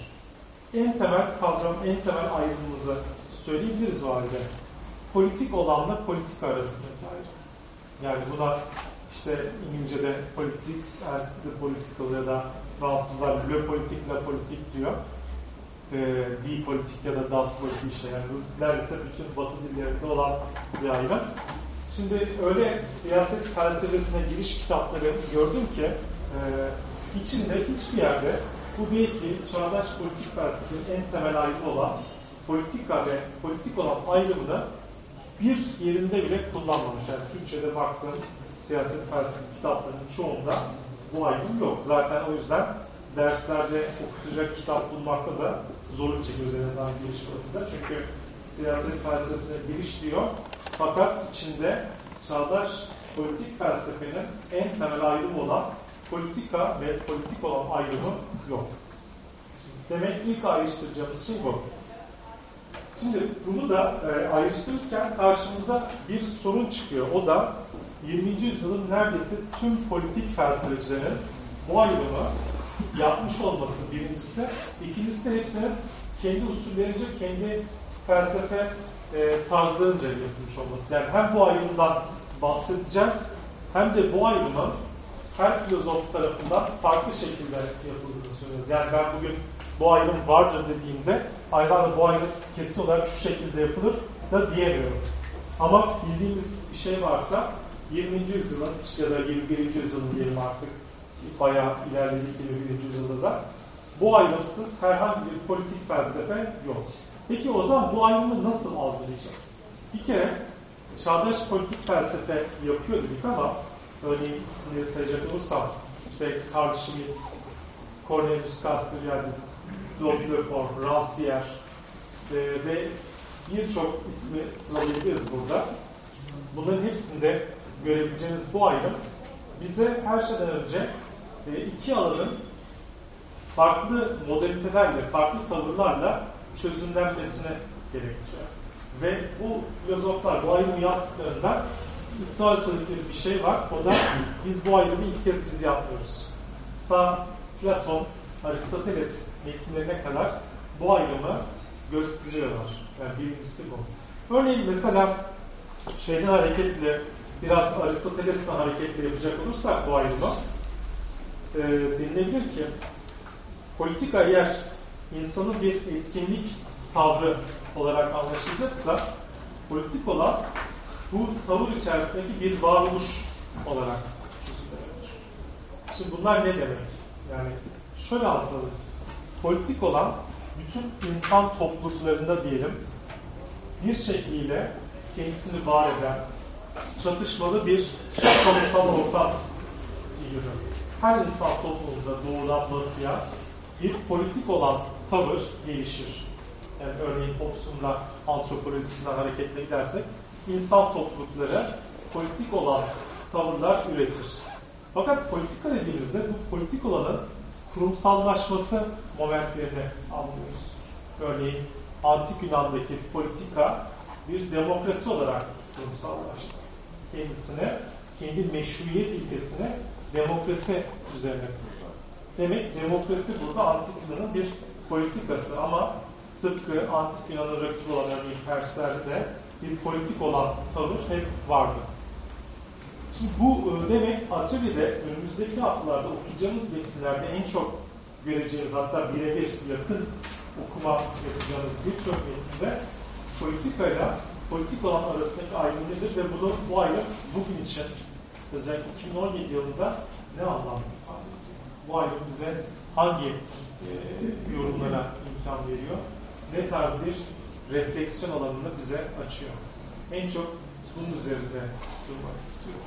En temel kavram, en temel ayrımımızı söyleyebiliriz o halde. Politik olanla politik arasındaki ayrım. Yani buna işte İngilizce'de politics and the political ya da Fransızlar le politik, la politik diyor. E, di politik ya da das politik işte. Yani bu neredeyse bütün batı dillerinde olan bir ayrım. Şimdi öyle siyaset felsefesine giriş kitapları gördüm ki e, içinde hiçbir yerde bu belki çağdaş politik felsefenin en temel ayrımı olan politika ve politik olan ayrımını bir yerinde bile kullanmamış. Yani Türkçe'de baktığım siyaset felsefesi kitaplarının çoğunda bu ayrım yok. Zaten o yüzden derslerde okutacak kitap bulmakta da zorluk çekiyoruz en azından giriş basında. Çünkü siyaset felsefesine giriş diyor. Fakat içinde çağdaş politik felsefenin en temel ayrımı olan politika ve politik olan ayrımı yok. Demek ilk ayrıştıracağımız şey bu. Şimdi bunu da e, ayrıştırırken karşımıza bir sorun çıkıyor. O da 20. yüzyılın neredeyse tüm politik felsefecilerin bu ayrımı yapmış olması birincisi. İkincisi de hepsinin kendi usullerince, kendi felsefe e, tarzlarınca yapılmış olması. Yani hem bu ayrımdan bahsedeceğiz hem de bu ayrımın her filozof tarafından farklı şekilde yapıldığını söylüyoruz. Yani ben bugün bu ayrım vardır dediğimde aynı zamanda bu ayrım kesin olarak şu şekilde yapılır da diyemiyorum. Ama bildiğimiz bir şey varsa 20. yüzyılın ya da 21. yüzyılın diyelim artık bayağı ilerledik 21. yüzyılda da bu ayrımsız herhangi bir politik felsefe yok. Peki o zaman bu ayrımı nasıl algılayacağız? Bir kere çağdaş politik felsefe yapıyor dedik ama örneğin isimleri sayacak olursam işte Carl Schmitt, Cornelius Castoriadis, Claude Lefort, Rancière e, ve birçok ismi sıralayabiliriz burada. Bunların hepsinde görebileceğiniz bu ayrım bize her şeyden önce e, iki alanın farklı modalitelerle, farklı tavırlarla çözümlenmesini gerektiriyor. Ve bu filozoflar bu ayrımı yaptıklarında ısrar söyledikleri bir şey var. O da biz bu ayrımı ilk kez biz yapmıyoruz. Ta Platon, Aristoteles metinlerine kadar bu ayrımı gösteriyorlar. Yani birincisi bu. Örneğin mesela şeyden hareketle biraz Aristoteles'ten hareketle yapacak olursak bu ayrımı e, denilebilir ki politika eğer insanın bir etkinlik tavrı olarak anlaşılacaksa politik olan bu tavır içerisindeki bir varoluş olarak çözümlenebilir. Şimdi bunlar ne demek? Yani şöyle anlatalım. Politik olan bütün insan topluluklarında diyelim bir şekliyle kendisini var eden çatışmalı bir kamusal ortam figürü. Her insan toplumunda doğudan batıya bir politik olan tavır gelişir. Yani örneğin Hobbes'unla antropolojisinden hareketle gidersek insan toplulukları politik olan tavırlar üretir. Fakat politika dediğimizde bu politik olanın kurumsallaşması momentlerini anlıyoruz. Örneğin Antik Yunan'daki politika bir demokrasi olarak kurumsallaştı. Kendisine, kendi meşruiyet ilkesine demokrasi üzerine kurdu. Demek demokrasi burada Antik Yunan'ın bir politikası ama tıpkı Antik Yunan'ın rakibi olan örneğin Perslerde de bir politik olan tavır hep vardı. Şimdi bu e, demek Atölye'de önümüzdeki haftalarda okuyacağımız metinlerde en çok göreceğimiz hatta birebir yakın okuma yapacağımız birçok metinde politikayla politik olan arasındaki ayrım nedir ve bunu, bu ayrım bugün için özellikle 2017 yılında ne anlam? Bu ayrım bize hangi e, yorumlara imkan veriyor? Ne tarz bir refleksiyon alanını bize açıyor? En çok bunun üzerinde durmak istiyorum.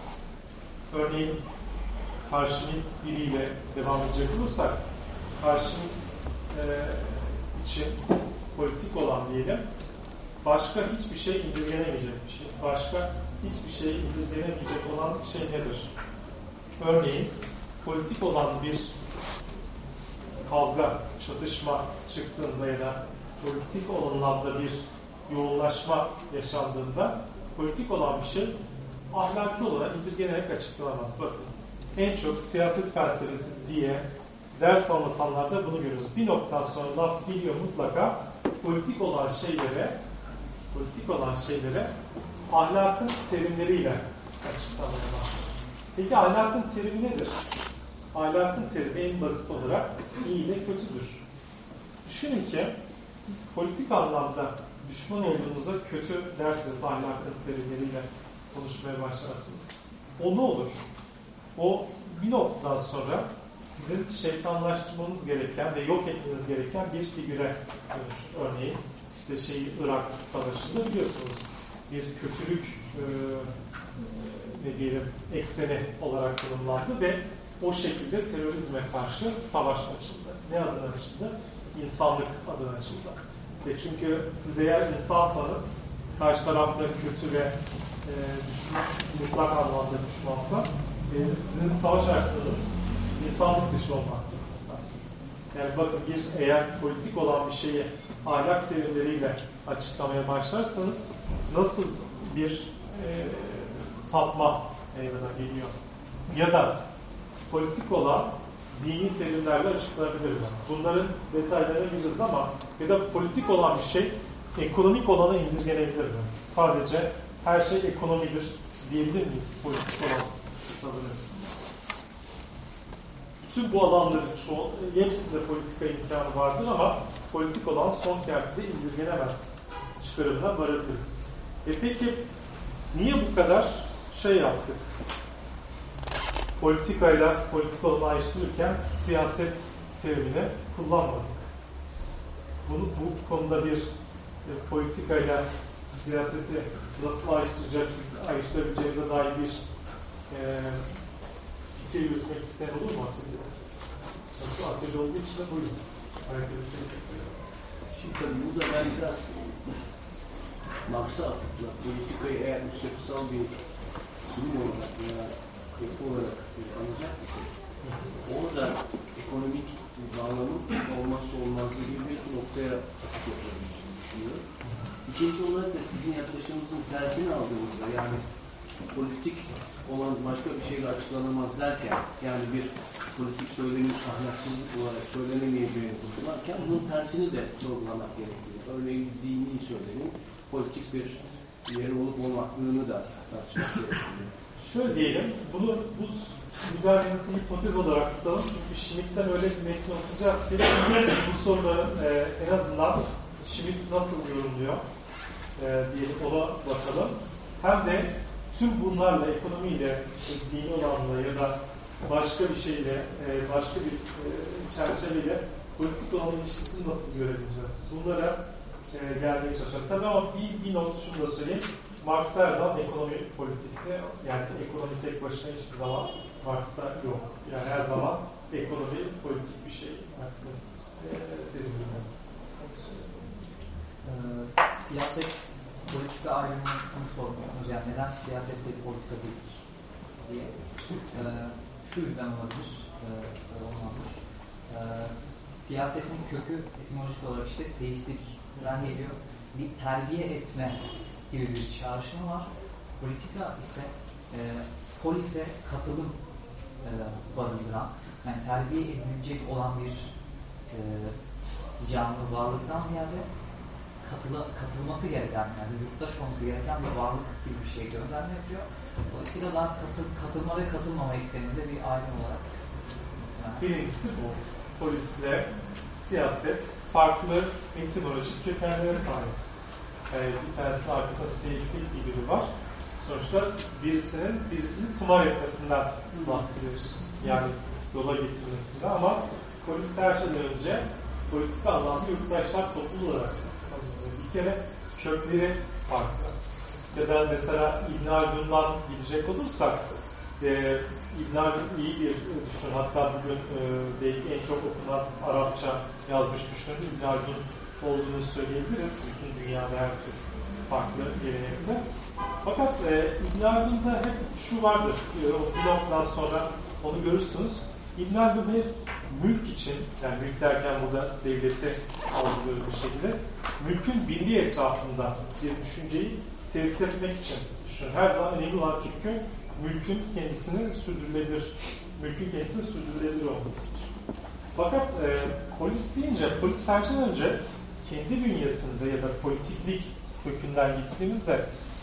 Örneğin Karşımit diliyle devam edecek olursak Karşımit e, için politik olan diyelim başka hiçbir şey indirgenemeyecek bir şey. Başka hiçbir şey indirgenemeyecek olan şey nedir? Örneğin politik olan bir kavga, çatışma çıktığında ya da politik olanlarda bir yoğunlaşma yaşandığında politik olan bir şey ahlaki olarak indirgenerek açıklanamaz. Bakın en çok siyaset felsefesi diye ders anlatanlarda bunu görüyoruz. Bir noktadan sonra laf geliyor mutlaka politik olan şeylere politik olan şeylere ahlakın terimleriyle açıklamaya başlıyor. Peki ahlakın terimi nedir? Ahlakın terimi en basit olarak iyi ile kötüdür. Düşünün ki siz politik anlamda düşman olduğunuza kötü derseniz ahlakın terimleriyle konuşmaya başlarsınız. O ne olur? O bir noktadan sonra sizin şeytanlaştırmanız gereken ve yok etmeniz gereken bir figüre dönüşür. Örneğin işte şeyi Irak Savaşı'nda biliyorsunuz bir kötülük e, ne diyelim ekseni olarak tanımlandı ve o şekilde terörizme karşı savaş açıldı. Ne adına açıldı? İnsanlık adına açıldı. E çünkü siz eğer insansanız, karşı tarafta kötü ve e, düşman, mutlak anlamda düşmansa, e, sizin savaş açtığınız insanlık dışı olmak. Yani bakın bir eğer politik olan bir şeyi ahlak terimleriyle açıklamaya başlarsanız nasıl bir e, sapma meydana geliyor. Ya da politik olan dini terimlerle açıklanabilir mi? Bunların detaylarına gireceğiz ama ya da politik olan bir şey ekonomik olana indirgenebilir? Sadece her şey ekonomidir diyebilir miyiz politik olan tutabiliriz. Bütün bu alanların çoğu, hepsinde politika imkanı vardır ama politik olan son kertede indirgenemez çıkarımına varabiliriz. E peki niye bu kadar şey yaptık? Politikayla politik olanı ayrıştırırken siyaset terimini kullanmadık. Bunu bu konuda bir e, politikayla siyaseti nasıl ayrıştıracak, ayrıştırabileceğimize dair bir e, fikir yürütmek isteyen olur mu Atilla? Yoksa Atilla olduğu için de buyurun. Ederim. Şimdi tabii burada ben biraz Marx'a atıfla politikayı eğer üst yapısal bir bilim olarak veya yapı olarak anlayacak isek orada ekonomik bağlamın olmazsa olmazı gibi bir noktaya atıf yapabileceğini düşünüyorum. İkinci olarak da sizin yaklaşımınızın tersini aldığımızda yani politik olan başka bir şeyle açıklanamaz derken yani bir politik söylemin ahlaksızlık olarak söylenemeyeceğini vurgularken bunun tersini de sorgulamak gerekiyor. Örneğin dini söylemin politik bir yeri olup olmadığını da tartışmak gerekiyor. Şöyle diyelim, bunu bu müdahalenizi hipotez olarak tutalım. Çünkü Schmidt'ten öyle bir metin okuyacağız ki bu soruların e, en azından Schmidt nasıl yorumluyor e, diyelim ona bakalım. Hem de tüm bunlarla, ekonomiyle, dini olanla ya da başka bir şeyle, e, başka bir e, çerçeveyle politik olan ilişkisini nasıl görebileceğiz? Bunlara e, gelmeye çalışacağım. Tabii ama bir, bir not şunu da söyleyeyim. Marx her zaman ekonomi politikte, yani ekonomi tek başına hiçbir zaman Marx'ta yok. Yani her zaman ekonomi politik bir şey. Marx'ın e. Ee, siyaset politika ayrımını sormuşsunuz. Yani neden siyaset ve politika değildir diye. Ee, şu yüzden olabilir. E, olmalıdır. Ee, siyasetin kökü etimolojik olarak işte seislikten geliyor. Bir terbiye etme gibi bir çağrışımı var. Politika ise e, polise katılım e, barındıran, yani terbiye edilecek olan bir e, canlı varlıktan ziyade katıla, katılması gereken, yani yurttaş olması gereken bir varlık gibi bir şey gönderme yapıyor. Dolayısıyla daha katıl, katılma ve katılmama ekseninde bir ayrım olarak. Yani, Birincisi bu. Polisle siyaset farklı etimolojik kökenlere sahip. Yani bir tanesinin arkasında seislik bir biri var. Sonuçta birisinin birisini tımar etmesinden bahsediyoruz. Yani yola getirmesinden ama polis her şeyden önce politik anlamda yurttaşlar topluluğu olarak. Bir kere kökleri farklı. Ya da mesela İbn Haldun'dan gidecek olursak e, İbn Haldun iyi bir düşünür. Hatta bugün e, belki en çok okunan Arapça yazmış düşünür İbn Haldun olduğunu söyleyebiliriz. Bütün dünyada her tür farklı gelenekte. Fakat e, İbn Haldun'da hep şu vardır. E, o bloktan sonra onu görürsünüz. İbn Haldun hep mülk için, yani mülk derken burada devleti algılıyoruz bir şekilde, mülkün birliği etrafında bir düşünceyi tesis etmek için düşünür. Her zaman önemli olan çünkü mülkün kendisini sürdürülebilir, mülkün kendisini sürdürülebilir olmasıdır. Fakat e, polis deyince, polis her şeyden önce kendi bünyesinde ya da politiklik kökünden gittiğimizde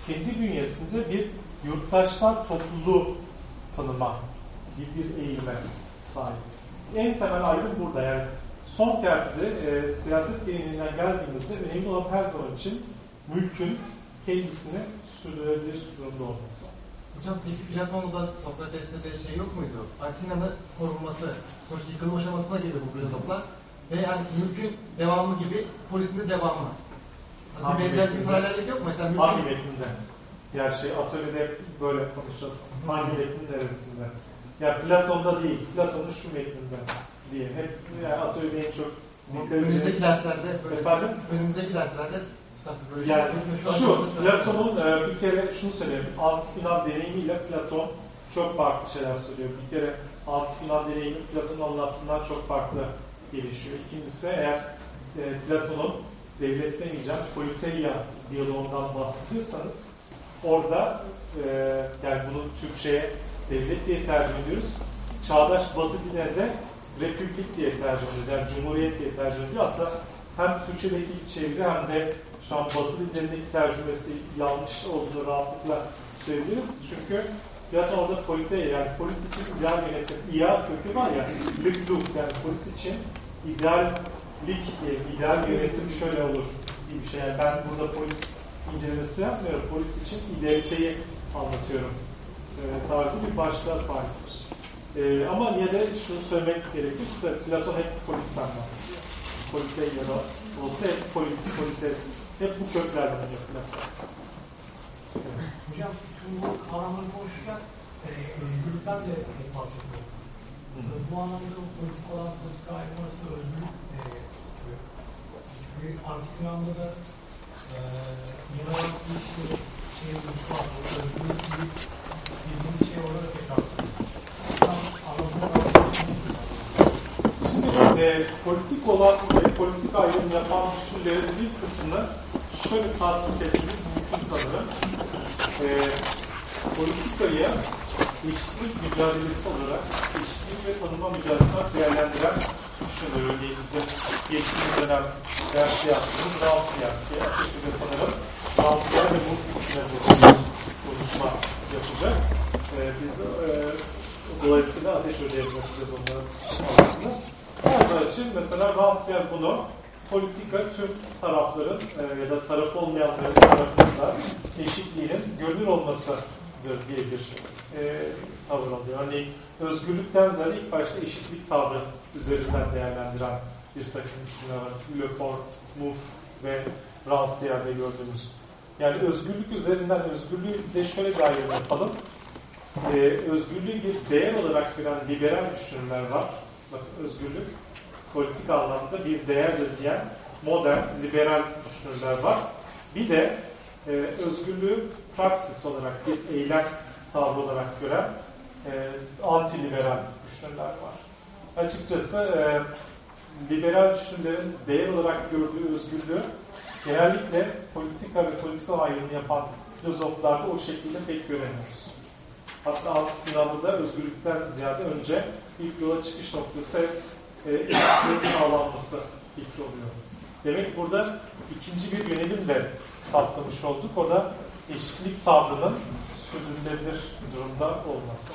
kendi bünyesinde bir yurttaşlar topluluğu tanıma gibi bir eğilime sahip. En temel ayrım burada yani son kertede e, siyaset geleneğinden geldiğimizde önemli olan her zaman için mülkün kendisini sürdürebilir durumda olması. Hocam peki Platon'da Sokrates'te de şey yok muydu? Atina'nın korunması, sonuçta yıkılma aşamasına geliyor bu filozoflar. Ve yani mülkün devamı gibi polisin de devamı. Hangi Bir benzer bir paralellik yok mu? Mesela mülkün... Hangi metninde? Yani şey atölyede böyle konuşacağız. Hangi metnin neresinde? Ya Platon'da değil, Platon'un şu metninde diye. Hep yani atölyede en çok Önümüzdeki derslerde böyle, Efendim? önümüzdeki derslerde tabii böyle Yani an şu, çok- Platon'un e, bir kere şunu söyleyeyim, antik Yunan deneyimiyle Platon çok farklı şeyler söylüyor. Bir kere antik Yunan deneyimi Platon'un anlattığından çok farklı gelişiyor. İkincisi eğer e, Platon'un devletten icat politeia diyaloğundan bahsediyorsanız orada e, yani bunu Türkçe'ye devlet diye tercüme ediyoruz. Çağdaş Batı dilinde republik diye tercüme ediyoruz. Yani cumhuriyet diye tercüme ediyor. Aslında hem Türkçedeki çeviri hem de şu an Batı dillerindeki tercümesi yanlış olduğunu rahatlıkla söyleyebiliriz. Çünkü Platon orada politeia yani polis için ideal yönetim, ia kökü var ya, lık luk yani polis için ideallik, e, ideal yönetim şöyle olur gibi bir şey. Yani ben burada polis incelemesi yapmıyorum. Polis için idealiteyi anlatıyorum. E, tarzı bir başlığa sahiptir. E, ama yine de şunu söylemek gerekir. Platon hep polisten bahsediyor. Polite ya da olsa hep polis, polites. Hep bu köklerden yapılır. Hocam tüm bu kavramları konuşurken e, özgürlükten de hep bahsediyor. Hı. Bu anlamda politik olan politika ayrımı arasında özgürlük e. Çünkü antik Yunan'da da e, bir işte şey. O özgürlük gibi bildiğimiz şey da pek Şimdi e, politik olan ve politik ayrım yapan düşüncelerin bir kısmını şöyle tasdik etmemiz mümkün sanırım. E, politikayı eşitlik mücadelesi olarak, eşitlik ve tanıma mücadelesi olarak değerlendiren düşünür. Örneğin bizim geçtiğimiz dönem dersi yaptığımız Ransiyar ki Atatürk'e sanırım Ransiyar ve üstüne bir konuşma yapacak. E, biz e, dolayısıyla Ateş Hoca'ya bırakacağız onların altında. Bazıları için mesela Ransiyar bunu politika tüm tarafların e, ya da taraf olmayanların tarafında eşitliğinin görünür olmasıdır diye bir e, tavır alıyor. Örneğin özgürlükten ziyade ilk başta eşitlik tavrı üzerinden değerlendiren bir takım düşünceler var. Lefort, Mouffe ve Rancière'de gördüğümüz. Yani özgürlük üzerinden özgürlüğü de şöyle bir ayrım yapalım. Ee, özgürlüğü bir değer olarak gören liberal düşünürler var. Bakın özgürlük politik anlamda bir değerdir diyen modern, liberal düşünürler var. Bir de e, özgürlüğü praksis olarak, bir eylem tavrı olarak gören e, anti-liberal düşünürler var. Açıkçası e, liberal düşünürlerin değer olarak gördüğü özgürlüğü genellikle politika ve politika ayrımı yapan filozoflarda o şekilde pek göremiyoruz. Hatta Antik Yunan'da da özgürlükten ziyade önce ilk yola çıkış noktası e, sağlanması fikri oluyor. Demek burada ikinci bir yönelim de saptamış olduk. O da eşitlik tavrının sürdürülebilir durumda olması.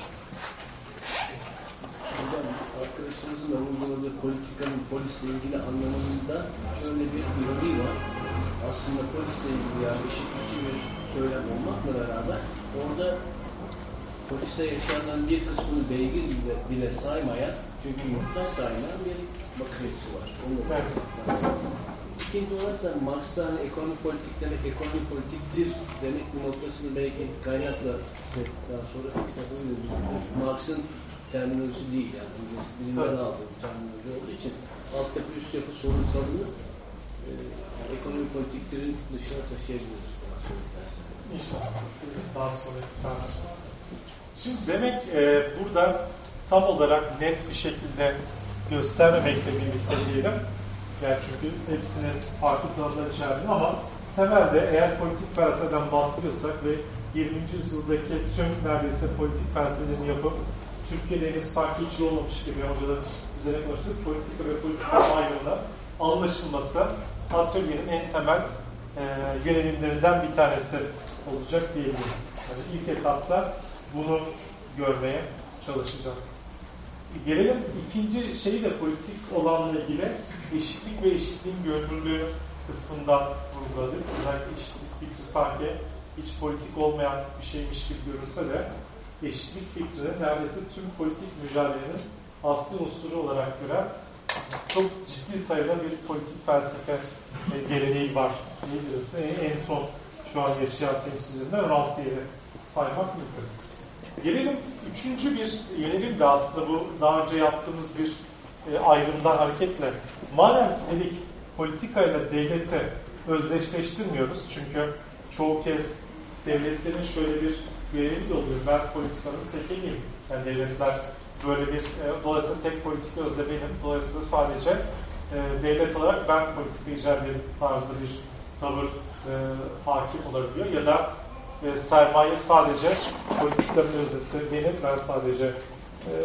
Hocam arkadaşımızın da vurguladığı politikanın polisle ilgili anlamında şöyle bir ironi var. Aslında polisle ilgili yani eşitlikçi bir söylem olmakla beraber orada poliste yaşanan bir kısmını beygir bile, bile saymayan çünkü muhtaç saymayan bir bakış açısı var. Onu Evet. İkinci olarak da Marx'ta hani ekonomi politik demek ekonomi politiktir demek bir noktasını belki kaynakla size daha sonra kitabı Marx'ın terminolojisi değil yani. Bilimden Tabii. aldığı bir terminoloji olduğu için altyapı üst yapı sorunsalını e, ekonomi politiklerin dışına taşıyabiliriz. İnşallah. Daha sonra tartışma. Şimdi demek e, burada tam olarak net bir şekilde göstermemekle birlikte diyelim. Yani çünkü hepsinin farklı tanımlar içerdiğini ama temelde eğer politik felsefeden bahsediyorsak ve 20. yüzyıldaki tüm neredeyse politik felsefelerini yapıp Türkiye'de henüz sanki hiç olmamış gibi hocaların üzerine konuştuk. Politika ve politika ayrımına anlaşılması atölyenin en temel e, yönelimlerinden bir tanesi olacak diyebiliriz. Yani ilk etapta bunu görmeye çalışacağız. Gelelim ikinci şeyi de politik olanla ilgili eşitlik ve eşitliğin görünürlüğü kısmından vurguladık. Özellikle eşitlik fikri sanki hiç politik olmayan bir şeymiş gibi görünse de eşitlik fikrini neredeyse tüm politik mücadelenin asli unsuru olarak gören çok ciddi sayıda bir politik felsefe e, geleneği var diyebiliriz. En, son şu an yaşayan temsilcilerinden Rancière'i saymak mümkün. Gelelim üçüncü bir yönelim de aslında bu daha önce yaptığımız bir e, ayrımdan hareketle madem dedik politikayla devleti özdeşleştirmiyoruz çünkü çoğu kez devletlerin şöyle bir görevi de oluyor. Ben politikanın tekeliyim. Yani devletler böyle bir, e, dolayısıyla tek politik özde benim. Dolayısıyla sadece e, devlet olarak ben politika icra tarzı bir tavır e, hakim olabiliyor. Ya da e, sermaye sadece politikanın özdesi benim. Ben sadece e,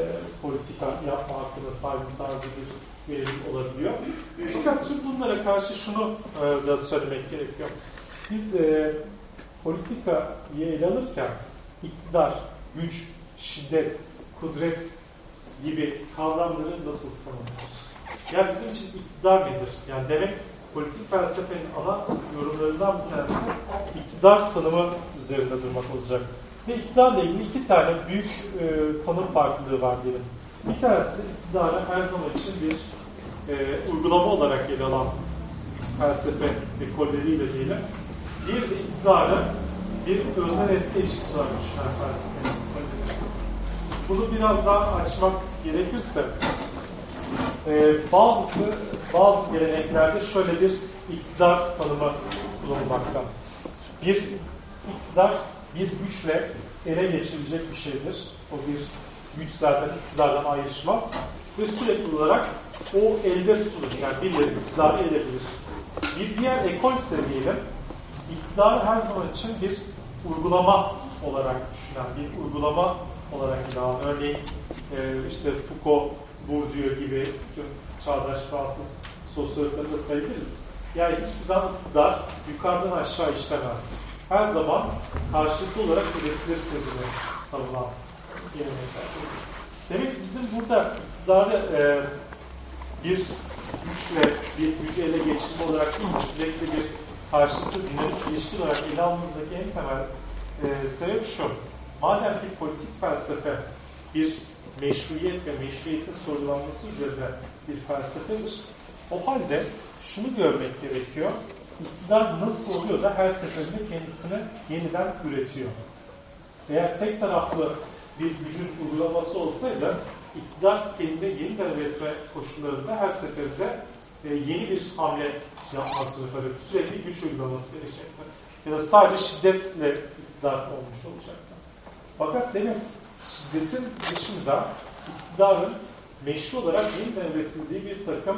politika yapma hakkına sahip tarzı bir görevi olabiliyor. Fakat tüm bunlara karşı şunu e, da söylemek gerekiyor. Biz e, politikayı ele alırken iktidar, güç, şiddet, kudret gibi kavramları nasıl tanımlıyoruz? Yani bizim için iktidar nedir? Yani demek politik felsefenin ana yorumlarından bir tanesi iktidar tanımı üzerinde durmak olacak. Ve iktidarla ilgili iki tane büyük e, tanım farklılığı var diyelim. Bir tanesi iktidarı her zaman için bir e, uygulama olarak ele alan felsefe ekolleriyle diyelim. Bir de iktidarı bir özne nesne ilişkisi olarak düşünen felsefe. Bunu biraz daha açmak gerekirse e, bazısı, bazı geleneklerde şöyle bir iktidar tanımı kullanılmakta. Bir iktidar bir güçle ele geçirilecek bir şeydir. O bir güç zaten iktidardan ayrışmaz. Ve sürekli olarak o elde tutulur. Yani birileri iktidarı edebilir. Bir diğer ekol ise diyelim, iktidarı her zaman için bir uygulama olarak düşünen, bir uygulama olarak alan. Örneğin e, işte Foucault, Bourdieu gibi tüm çağdaş Fransız sosyologları da sayabiliriz. Yani hiçbir zaman iktidar yukarıdan aşağı işlemez. Her zaman karşılıklı olarak üretilir tezini savunan gelenekler. Demek ki bizim burada iktidarı e, bir güçle, bir gücü ele geçirme olarak değil, sürekli bir karşılıklı dinamik ilişki olarak ele almamızdaki en temel e, sebep şu. Madem ki politik felsefe bir meşruiyet ve meşruiyetin sorulanması üzerine bir felsefedir, o halde şunu görmek gerekiyor. İktidar nasıl oluyor da her seferinde kendisini yeniden üretiyor. Eğer tek taraflı bir gücün uygulaması olsaydı iktidar kendine yeniden üretme koşullarında her seferinde e, yeni bir hamle yapmak zorunda sürekli güç uygulaması gerekecektir. Ya da sadece şiddetle iktidar olmuş olacaktır. Fakat demek şiddetin dışında iktidarın meşru olarak yeniden üretildiği bir takım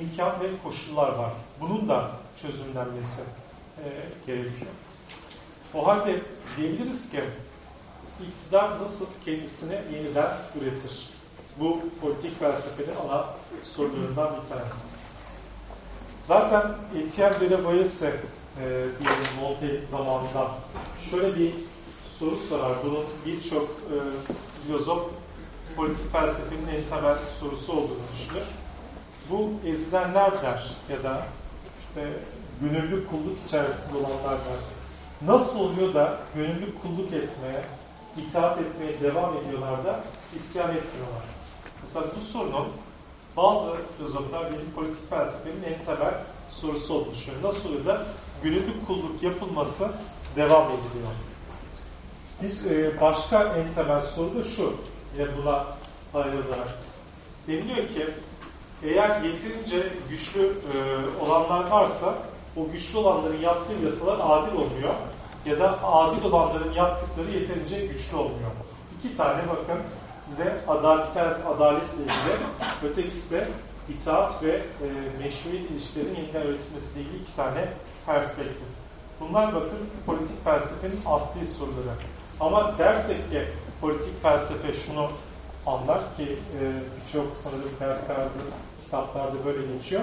imkan ve koşullar var. Bunun da çözümlenmesi e, gerekiyor. O halde diyebiliriz ki iktidar nasıl kendisini yeniden üretir? Bu politik felsefenin ana sorularından bir tanesi. Zaten Etienne de la Boyesse e, diyelim Montaigne zamanında şöyle bir soru sorar. Bunun birçok e, filozof politik felsefenin en temel sorusu olduğunu düşünür. Bu ezilenler der ya da işte gönüllü kulluk içerisinde olanlar. Nasıl oluyor da gönüllü kulluk etmeye, itaat etmeye devam ediyorlar da isyan etmiyorlar? Mesela bu sorunun bazı filozoflar benim politik felsefenin en temel sorusu düşünüyor. Nasıl oluyor da gönüllü kulluk yapılması devam ediliyor? Bir e, başka en temel soru da şu, yine buna ayrılarak. Deniliyor ki, eğer yeterince güçlü e, olanlar varsa, o güçlü olanların yaptığı yasalar adil olmuyor ya da adil olanların yaptıkları yeterince güçlü olmuyor. İki tane bakın size adalet, bir tanesi adaletle ilgili, ötekisi de itaat ve e, meşruiyet ilişkilerinin yeniden öğretilmesiyle ilgili iki tane perspektif. Bunlar bakın politik felsefenin asli soruları. Ama dersek ki politik felsefe şunu anlar ki e, birçok sanırım ders tarzı kitaplarda böyle geçiyor.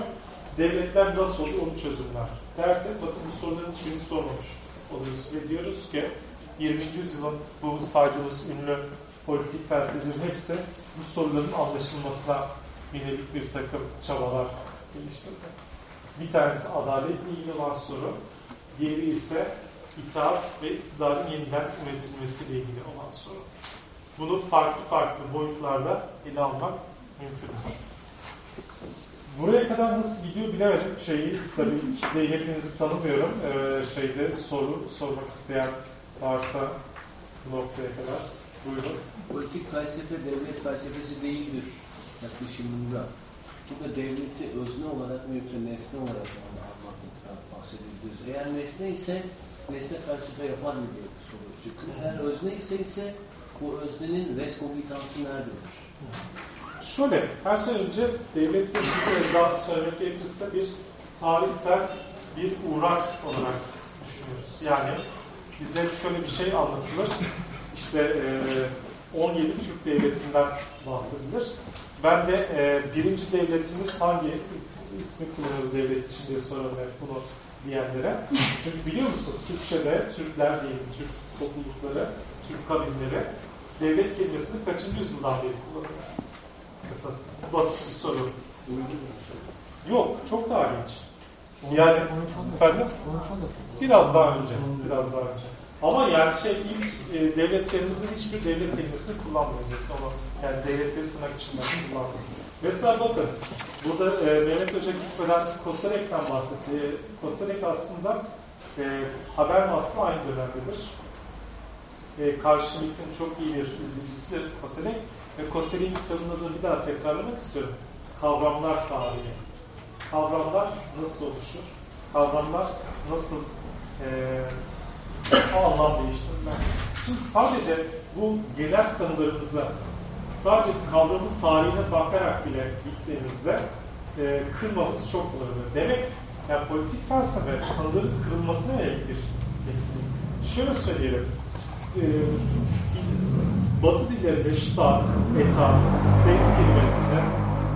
Devletler nasıl olur onu çözümler. Dersek bakın bu soruların hiçbirini sormamış oluyoruz ve diyoruz ki 20. yüzyılın bu saydığımız ünlü politik felsefecilerin hepsi bu soruların anlaşılmasına yönelik bir takım çabalar geliştirdi. Bir tanesi adaletle ilgili olan soru, diğeri ise itaat ve iktidarın yeniden üretilmesiyle ilgili olan soru. Bunu farklı farklı boyutlarda ele almak mümkündür. Buraya kadar nasıl gidiyor bilemedim. Şeyi tabii kitleyi hepinizi tanımıyorum. Ee, şeyde soru sormak isteyen varsa bu noktaya kadar. Buyurun. Politik felsefe devlet felsefesi değildir yaklaşımında burada devleti özne olarak mı yoksa nesne olarak mı anlatmaktan bahsedebiliriz? Eğer nesne ise nesne felsefe yapar mı diye bir soru çıkıyor. Eğer özne ise ise bu öznenin res cognitansı nerededir? Şöyle, her şey önce devletin bir kez daha söylemek gerekirse bir tarihsel bir uğrak olarak düşünüyoruz. Yani bize şöyle bir şey anlatılır. İşte e, 17 Türk devletinden bahsedilir. Ben de e, birinci devletimiz hangi ismi kullanıyor devlet için diye sorarım hep bunu diyenlere. Çünkü biliyor musunuz Türkçe'de Türkler diyelim, Türk toplulukları, Türk kabinleri devlet kelimesini kaçıncı yüzyıldan beri kullanıyor? Kısası. Basit bir soru. Yok, çok daha genç. Yani efendim? Biraz daha önce, biraz daha önce. Ama yani şey ilk e, devletlerimizin hiçbir devlet kelimesini kullanmıyoruz. Onu yani devletleri tırnak içinden kullanmıyor. Mesela bakın burada e, Mehmet Hoca gitmeden Kosarek'ten bahsetti. E, Kosarek aslında e, haber maslı aynı dönemdedir. E, Carl Schmitt'in çok iyi bir izleyicisidir Koselek. Ve Koselek'in kitabında da bir daha tekrarlamak istiyorum. Kavramlar tarihi. Kavramlar nasıl oluşur? Kavramlar nasıl e, anlam değiştirirler? Şimdi sadece bu genel tanılarımıza sadece kavramın tarihine bakarak bile gittiğimizde e, kırmamız çok kullanılıyor. Demek yani politik felsefe tanıların kırılmasına yönelik bir etkinlik. Şöyle söyleyelim e, Batı dillerinde Staat, Etat, State kelimesinin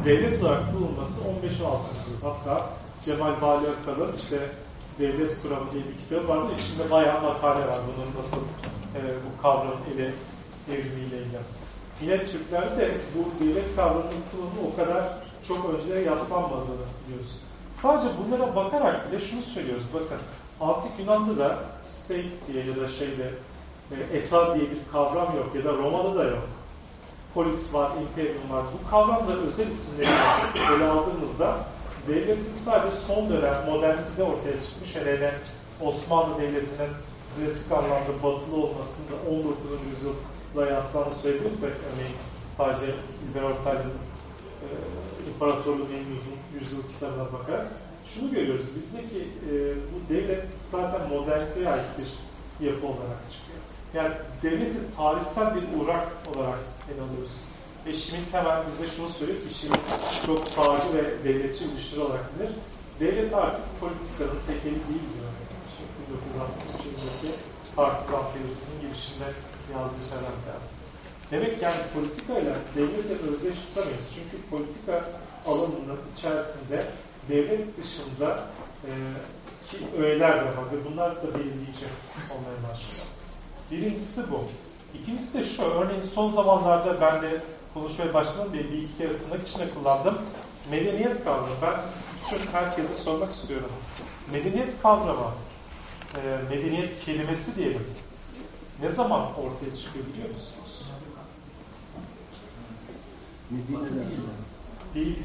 devlet olarak bulunması 15-16. yüzyıl. Hatta Cemal Bali Akalın işte Devlet Kuramı diye bir kitabı vardı. İçinde bayağı makale var bunun nasıl e, bu kavramın ile evrimiyle ilgili. Yine Türklerde de bu devlet kavramının kullanımı o kadar çok önceye yaslanmadığını biliyoruz. Sadece bunlara bakarak bile şunu söylüyoruz. Bakın Antik Yunan'da da state diye ya da şeyde e, diye bir kavram yok ya da Roma'da da yok. Polis var, imperium var. Bu kavramları özel isimleri ele aldığımızda devletin sadece son dönem modernitede ortaya çıkmış. Hele Osmanlı Devleti'nin klasik anlamda batılı olmasında 19. yüzyılda yaslandığını söyleyebilirsek örneğin sadece İlber Ortaylı'nın e, İmparatorluğun en uzun yüzyıl kitabına bakarak şunu görüyoruz. Bizdeki e, bu devlet zaten moderniteye ait bir yapı olarak çıkıyor. Yani devleti tarihsel bir uğrak olarak ele alıyoruz. Ve Schmitt hemen bize şunu söylüyor ki Schmitt çok sağcı ve devletçi bir düşünür olarak bilir. Devlet artık politikanın tekeli değil diyor mesela. Şimdi 1963 yılındaki partizan teorisinin girişinde yazdığı şeyler lazım. Demek yani politikayla devleti özdeş tutamayız. Çünkü politika alanının içerisinde devlet dışında e, ki öğeler de var ve bunlar da belirleyici olmaya başlıyor. Birincisi bu. İkincisi de şu, örneğin son zamanlarda ben de konuşmaya başladım diye bir iki kere tırnak içinde kullandım. Medeniyet kavramı. Ben bütün herkese sormak istiyorum. Medeniyet kavramı, e, medeniyet kelimesi diyelim. Ne zaman ortaya çıkıyor biliyor musunuz? Değil.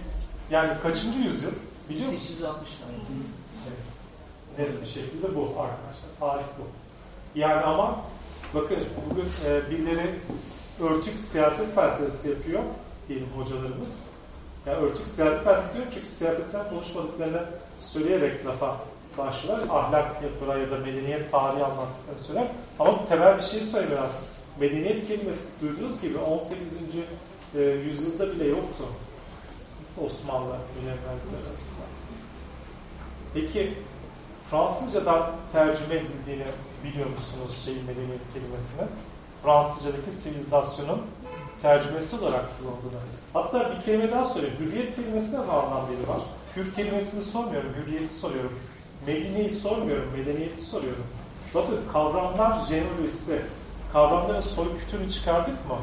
Yani kaçıncı yüzyıl? Biliyor musunuz? 860 Evet. Net bir şekilde bu arkadaşlar. Tarih bu. Yani ama bakın bugün e, birileri örtük siyaset felsefesi yapıyor diyelim hocalarımız. Yani örtük siyaset felsefesi diyor çünkü siyasetten konuşmadıklarını söyleyerek lafa başlar. Ahlak yapılar ya da medeniyet tarihi anlattıklarını söyler. Ama temel bir şey söylüyorlar. Medeniyet kelimesi duyduğunuz gibi 18. E, yüzyılda bile yoktu. Osmanlı münevverler arasında. Peki Fransızcadan tercüme edildiğini biliyor musunuz şey medeniyet kelimesinin? Fransızcadaki sivilizasyonun tercümesi olarak kullanıldığını. Hatta bir kelime daha söyleyeyim. Hürriyet kelimesi ne zamandan var? Hür kelimesini sormuyorum, hürriyeti soruyorum. Medine'yi sormuyorum, medeniyeti soruyorum. Bakın kavramlar jenolojisi, kavramların soy kütüğünü çıkardık mı?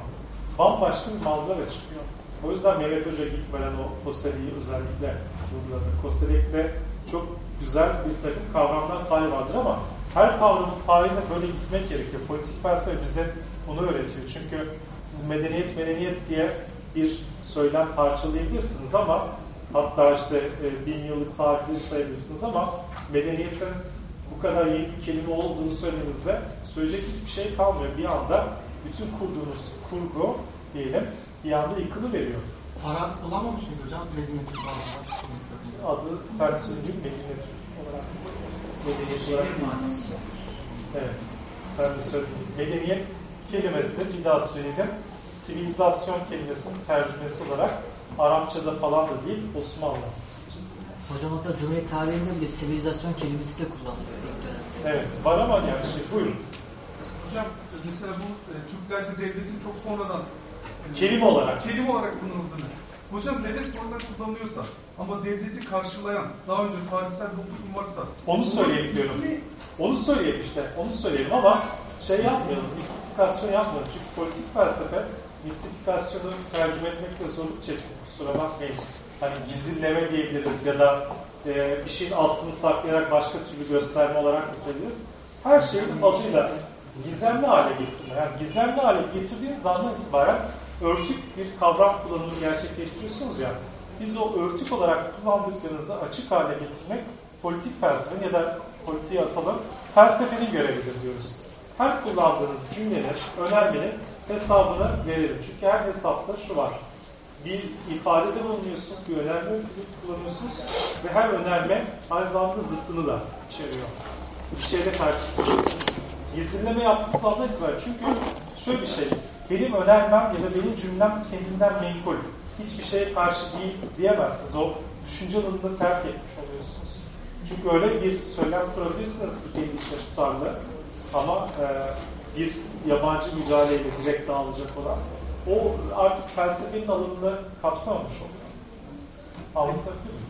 Bambaşka bir manzara çıkıyor. O yüzden Mehmet Hoca gitmeden o Koseli'yi özellikle vurguladı. Koselik'te çok güzel bir takım kavramlar tarihi vardır ama her kavramın tarihine böyle gitmek gerekiyor. Politik felsefe bize bunu öğretiyor. Çünkü siz medeniyet medeniyet diye bir söylem parçalayabilirsiniz ama hatta işte e, bin yıllık tarihleri sayabilirsiniz ama medeniyetin bu kadar yeni bir kelime olduğunu söylememizde söyleyecek hiçbir şey kalmıyor. Bir anda bütün kurduğunuz kurgu diyelim bir anda yıkılıveriyor. para kullanmamış mıydı hocam? Medine. Adı sen söyleyeyim Medine Türk olarak. Medeniyet olarak değil. Evet. Sen de söyledin. Medeniyet kelimesi bir daha söyleyeceğim. Sivilizasyon kelimesinin tercümesi olarak Arapçada falan da değil Osmanlı. Hocam hatta Cumhuriyet tarihinde bile sivilizasyon kelimesi de kullanılıyor ilk dönemde. Evet. Var ama yani şey buyurun. Hocam mesela bu e, Türklerde devletin çok sonradan e, Kelime olarak. kelime olarak kullanıldığını. Hocam devlet sonradan kullanılıyorsa ama devleti karşılayan daha önce tarihsel bir oluşum varsa Onu diyorum. ismi- Onu söyleyelim işte. Onu söyleyelim ama şey yapmayalım. Mistifikasyon yapmayalım. Çünkü politik felsefe mistifikasyonu tercüme etmekte zorluk çekiyor. Kusura bakmayın. Hani gizilleme diyebiliriz ya da e, bir şeyin aslını saklayarak başka türlü gösterme olarak mı söyleriz? Her şeyin adıyla gizemli hale getirme. Yani gizemli hale getirdiğiniz andan itibaren örtük bir kavram kullanımı gerçekleştiriyorsunuz ya. Biz o örtük olarak kullandıklarınızı açık hale getirmek politik felsefenin ya da politiğe atalım felsefenin görevidir diyoruz. Her kullandığınız cümlenin, önermenin hesabını verelim. Çünkü her hesapta şu var. Bir ifadede bulunuyorsunuz, bir önerme kullanıyorsunuz ve her önerme aynı zamanda zıttını da içeriyor. Bir şeyle karşı. Gizleme yaptığınız andan itibaren çünkü şöyle bir şey, benim önermem ya da benim cümlem kendinden menkul. Hiçbir şeye karşı değil diyemezsiniz. O düşünce alanını terk etmiş oluyorsunuz. Çünkü öyle bir söylem kurabilirsiniz ki kendi içine tutarlı ama e, bir yabancı müdahaleyle direkt dağılacak olan o artık felsefenin alanını kapsamamış oluyor.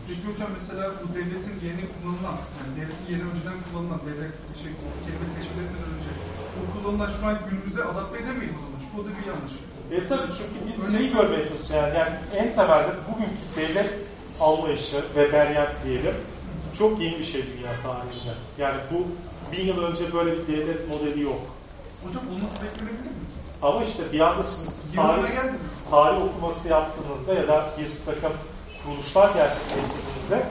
Peki hocam mesela bu devletin yeni kullanılan, yani devletin yeni önceden kullanılan, devlet şey, kelime teşkil etmeden önce o kullanılan şu an günümüze adapte edemeyiz o zaman. Da bir yanlış. E tabii çünkü biz şeyi görmeye çalışıyoruz. Yani, yani en temelde bugünkü devlet anlayışı ve deryak diyelim çok yeni bir şey dünya tarihinde. Yani bu bin yıl önce böyle bir devlet modeli yok. Hocam olması beklenebilir mi? Ama işte bir anda şimdi tarih, tarih okuması yaptığınızda ya da bir takım kuruluşlar gerçekleştirdiğinizde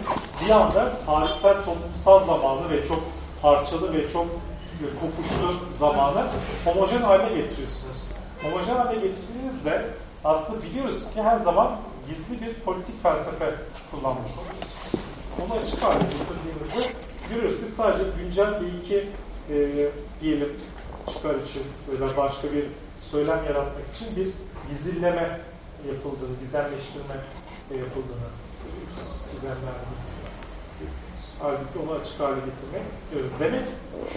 bir anda tarihsel toplumsal zamanı ve çok parçalı ve çok e, kopuşlu zamanı homojen hale getiriyorsunuz. Homojen hale getirdiğinizde aslında biliyoruz ki her zaman gizli bir politik felsefe kullanmış oluyoruz. Onu açık hale getirdiğimizde görüyoruz ki sadece güncel bir iki e, diyelim çıkar için veya başka bir söylem yaratmak için bir gizilleme yapıldığını, gizemleştirme yapıldığını görüyoruz. Getiriyoruz. Halbuki onu açık hale getirmek diyoruz. Demek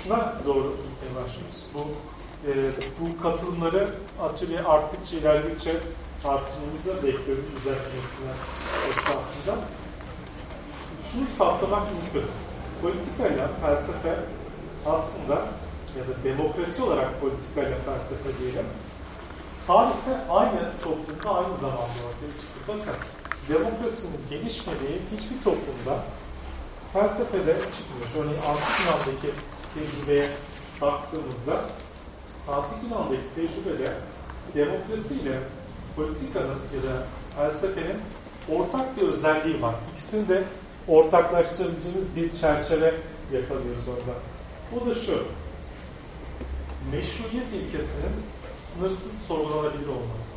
şuna doğru gitmeye başlıyoruz. Bu e, bu katılımları atölye arttıkça, ilerledikçe artırmamızı bekliyoruz düzeltmesine etrafında. Şunu saptamak mümkün. Politikayla felsefe aslında ya da demokrasi olarak politikayla felsefe diyelim, tarihte aynı toplumda aynı zamanda ortaya çıktı. Bakın, demokrasinin gelişmediği hiçbir toplumda felsefede çıkmıyor. Örneğin Antik Yunan'daki tecrübeye baktığımızda Antik Yunan'daki tecrübede demokrasiyle politikanın ya da felsefenin ortak bir özelliği var. İkisini de ortaklaştırabileceğimiz bir çerçeve yakalıyoruz orada. O da şu, meşruiyet ilkesinin sınırsız sorgulanabilir olması.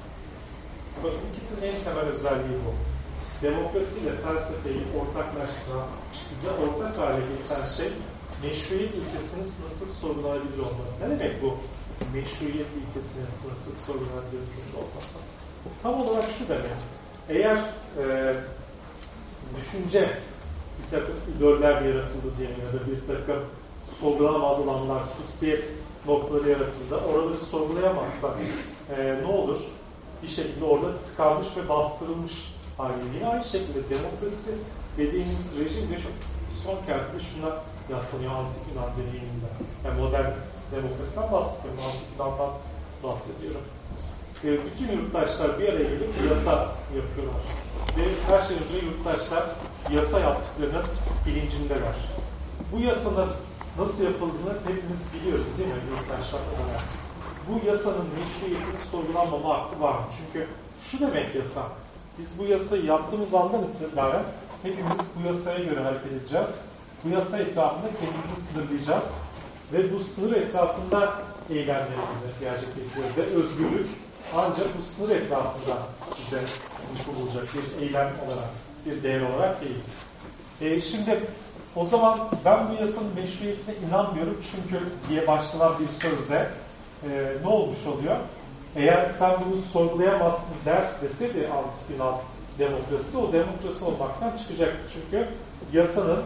Bakın ikisinin en temel özelliği bu. Demokrasiyle felsefeyi ortaklaştıran, bize ortak hale getiren şey meşruiyet ilkesinin sınırsız sorgulanabilir olması. Ne demek bu? Meşruiyet ilkesinin sınırsız sorgulanabilir olması. Tam olarak şu demek. Eğer e, düşünce bir takım idoller yaratıldı diyelim ya da bir takım sorgulanamaz alanlar, kutsiyet noktaları yaratıldı. Oraları sorgulayamazsak e, ne olur? Bir şekilde orada tıkanmış ve bastırılmış hale. Yine aynı şekilde demokrasi dediğimiz rejim de şu, son kertte şuna yaslanıyor antik Yunan deneyiminde. Yani modern demokrasiden bahsediyorum, antik Yunan'dan bahsediyorum. E, bütün yurttaşlar bir araya gelip yasa yapıyorlar. Ve her şeyden önce yurttaşlar yasa yaptıklarının bilincindeler. Bu yasanın nasıl yapıldığını hepimiz biliyoruz değil mi yurttaşlar olarak? Bu yasanın meşruiyetinin sorgulanmama hakkı var mı? Çünkü şu demek yasa, biz bu yasayı yaptığımız andan itibaren hepimiz bu yasaya göre hareket edeceğiz. Bu yasa etrafında kendimizi sınırlayacağız. Ve bu sınır etrafında eylemlerimizi gerçekleştireceğiz. Ve özgürlük, ancak bu sınır etrafında bize bulacak bir eylem olarak, bir değer olarak değil. E, şimdi o zaman ben bu yasanın meşruiyetine inanmıyorum çünkü diye başlanan bir sözde e, ne olmuş oluyor? Eğer sen bunu sorgulayamazsın ders deseydi antik Yunan demokrasi, o demokrasi olmaktan çıkacaktı. Çünkü yasanın,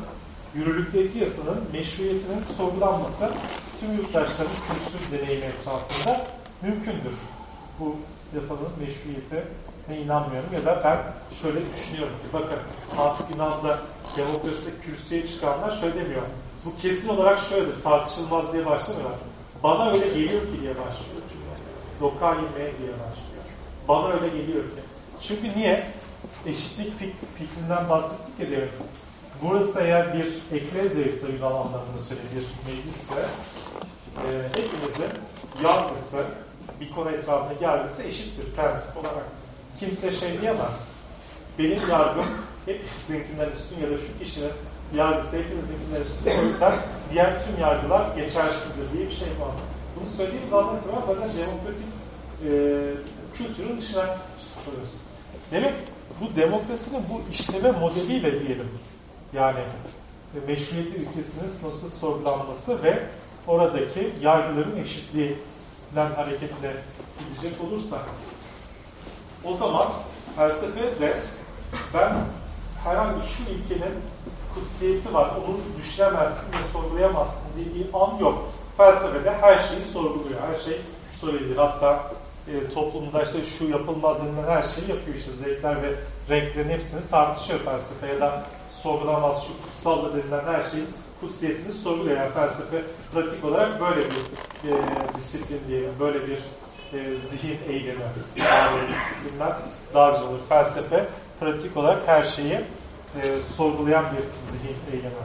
yürürlükteki yasanın meşruiyetinin sorgulanması tüm yurttaşların kültür deneyimi etrafında mümkündür. Bu yasanın meşruiyetine inanmıyorum ya da ben şöyle düşünüyorum ki bakın antik Yunan'da demokraside kürsüye çıkanlar şöyle demiyor. Bu kesin olarak şöyledir, tartışılmaz diye başlamıyorlar. Bana öyle geliyor ki diye başlıyor. Lokal yemeğe diye başlıyor. Bana öyle geliyor ki. Çünkü niye? Eşitlik fik fikrinden bahsettik ya demin. Burası eğer bir eklezya ise Yunan anlamında söyle bir meclisse e, hepimizin yargısı bir konu etrafında yargısı eşittir prensip olarak. Kimse şey diyemez. Benim yargım hep sizinkinden üstün ya da şu kişinin yargısı hepinizinkinden üstün. O yüzden diğer tüm yargılar geçersizdir diye bir şey var. Bunu söylediğim zaman itibaren zaten demokratik e, kültürün dışına çıkmış oluyorsun. Demek bu demokrasinin bu işleme modeliyle diyelim. Yani meşruiyeti ülkesinin sınırsız sorgulanması ve oradaki yargıların eşitliğinden hareketle gidecek olursak o zaman felsefe de ben herhangi şu ilkenin kutsiyeti var, onu düşüremezsin ve sorgulayamazsın dediği an yok. Felsefede her şeyi sorguluyor, her şey sorulur. Hatta e, toplumda işte şu yapılmaz denilen her şeyi yapıyor işte zevkler ve renklerin hepsini tartışıyor felsefe ya da sorgulamaz şu kutsal denilen her şeyin kutsiyetini sorguluyor. Yani felsefe pratik olarak böyle bir e, disiplin diyelim, böyle bir e, zihin eylemi. Yani disiplinler daha güzel olur. Felsefe pratik olarak her şeyi e, sorgulayan bir zihin eylemi.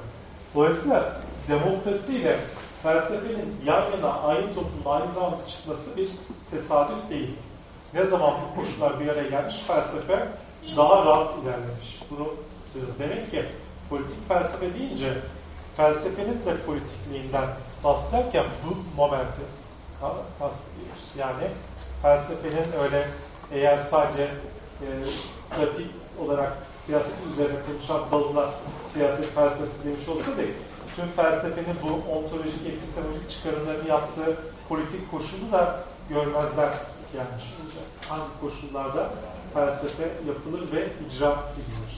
Dolayısıyla demokrasiyle felsefenin yan yana aynı toplumda aynı zamanda çıkması bir tesadüf değil. Ne zaman bu koşullar bir araya gelmiş felsefe daha rahat ilerlemiş. Bunu söylüyoruz. Demek ki politik felsefe deyince felsefenin de politikliğinden bahsederken bu momenti kastediyoruz. Yani felsefenin öyle eğer sadece e, pratik olarak siyaset üzerine konuşan dalına siyaset felsefesi demiş olsa değil, tüm felsefenin bu ontolojik, epistemolojik çıkarımlarını yaptığı politik koşulu da görmezler gelmiş. Hangi koşullarda felsefe yapılır ve icra edilir.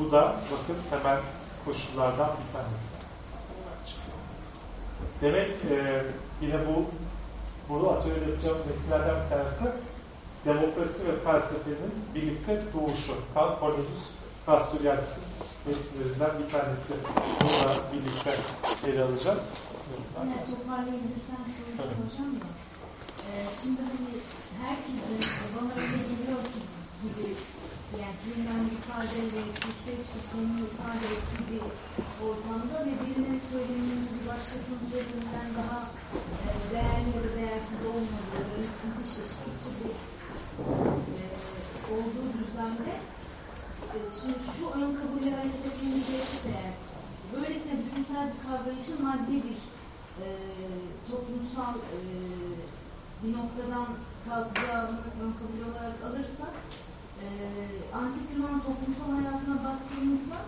Bu da bakın temel koşullardan bir tanesi. Demek e, yine bu burada atölyede yapacağımız metinlerden bir tanesi demokrasi ve felsefenin birlikte doğuşu. Cornelius Castoriadis'in metinlerinden bir tanesi. Bunu da birlikte ele alacağız. Yine toparlayabilirsem şöyle soracağım da. Ee, şimdi hani herkesin bana öyle geliyor gibi yani ifade ve Türkçe çıktığını ifade ettiği bir ortamda ve birinin söyleminin bir başkasının söyleminden daha e, değerli ya da değersiz olmadığı, müthiş eşitlikçi bir e, olduğu düzlemde e, şimdi şu ön kabulle hareket gerekirse eğer böylesine düşünsel bir kavrayışın maddi bir e, toplumsal e, bir noktadan kalkacağını ön kabul olarak alırsak e, antik Yunan toplumsal hayatına baktığımızda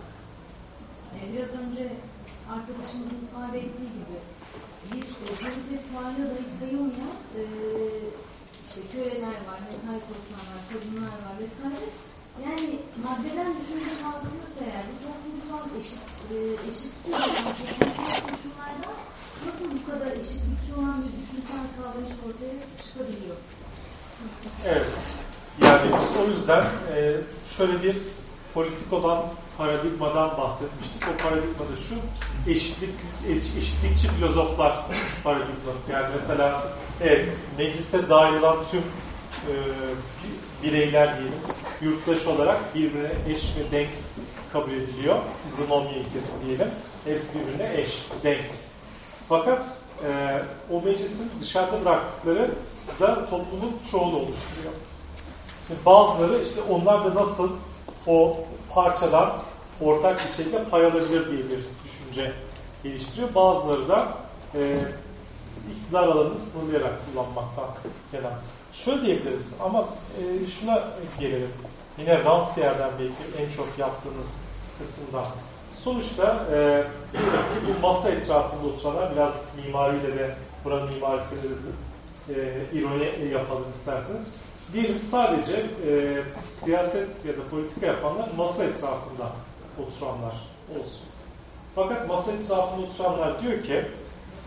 e, biraz önce arkadaşımızın ifade ettiği gibi bir e, polises varlığı da sayılmayan e, işte köleler var, metal korsan var, kadınlar var vesaire. Yani maddeden düşünce kalkıyorsa eğer bu toplumsal eşit, e, eşitsiz olan toplumsal koşullarda nasıl bu kadar eşitlikçi olan bir düşünsel kavrayış ortaya çıkabiliyor? Evet. Yani o yüzden e, şöyle bir politik olan paradigmadan bahsetmiştik. O paradigmada şu eşitlik eş, eşitlikçi filozoflar paradigması. Yani mesela evet meclise dahil olan tüm e, bireyler diyelim yurttaş olarak birbirine eş ve denk kabul ediliyor. Zınomya ilkesi diyelim. Hepsi birbirine eş, denk. Fakat e, o meclisin dışarıda bıraktıkları da toplumun çoğunu oluşturuyor. Şimdi bazıları işte onlar da nasıl o parçadan ortak bir şekilde pay alabilir diye bir düşünce geliştiriyor. Bazıları da e, iktidar alanını sınırlayarak kullanmaktan gelen Şöyle diyebiliriz ama e, şuna gelelim. Yine Rancière'den belki en çok yaptığımız kısımda. Sonuçta e, bu masa etrafında oturanlar biraz mimariyle de buranın mimarisiyle de e, ironi yapalım isterseniz. Diyelim sadece e, siyaset ya da politika yapanlar masa etrafında oturanlar olsun. Fakat masa etrafında oturanlar diyor ki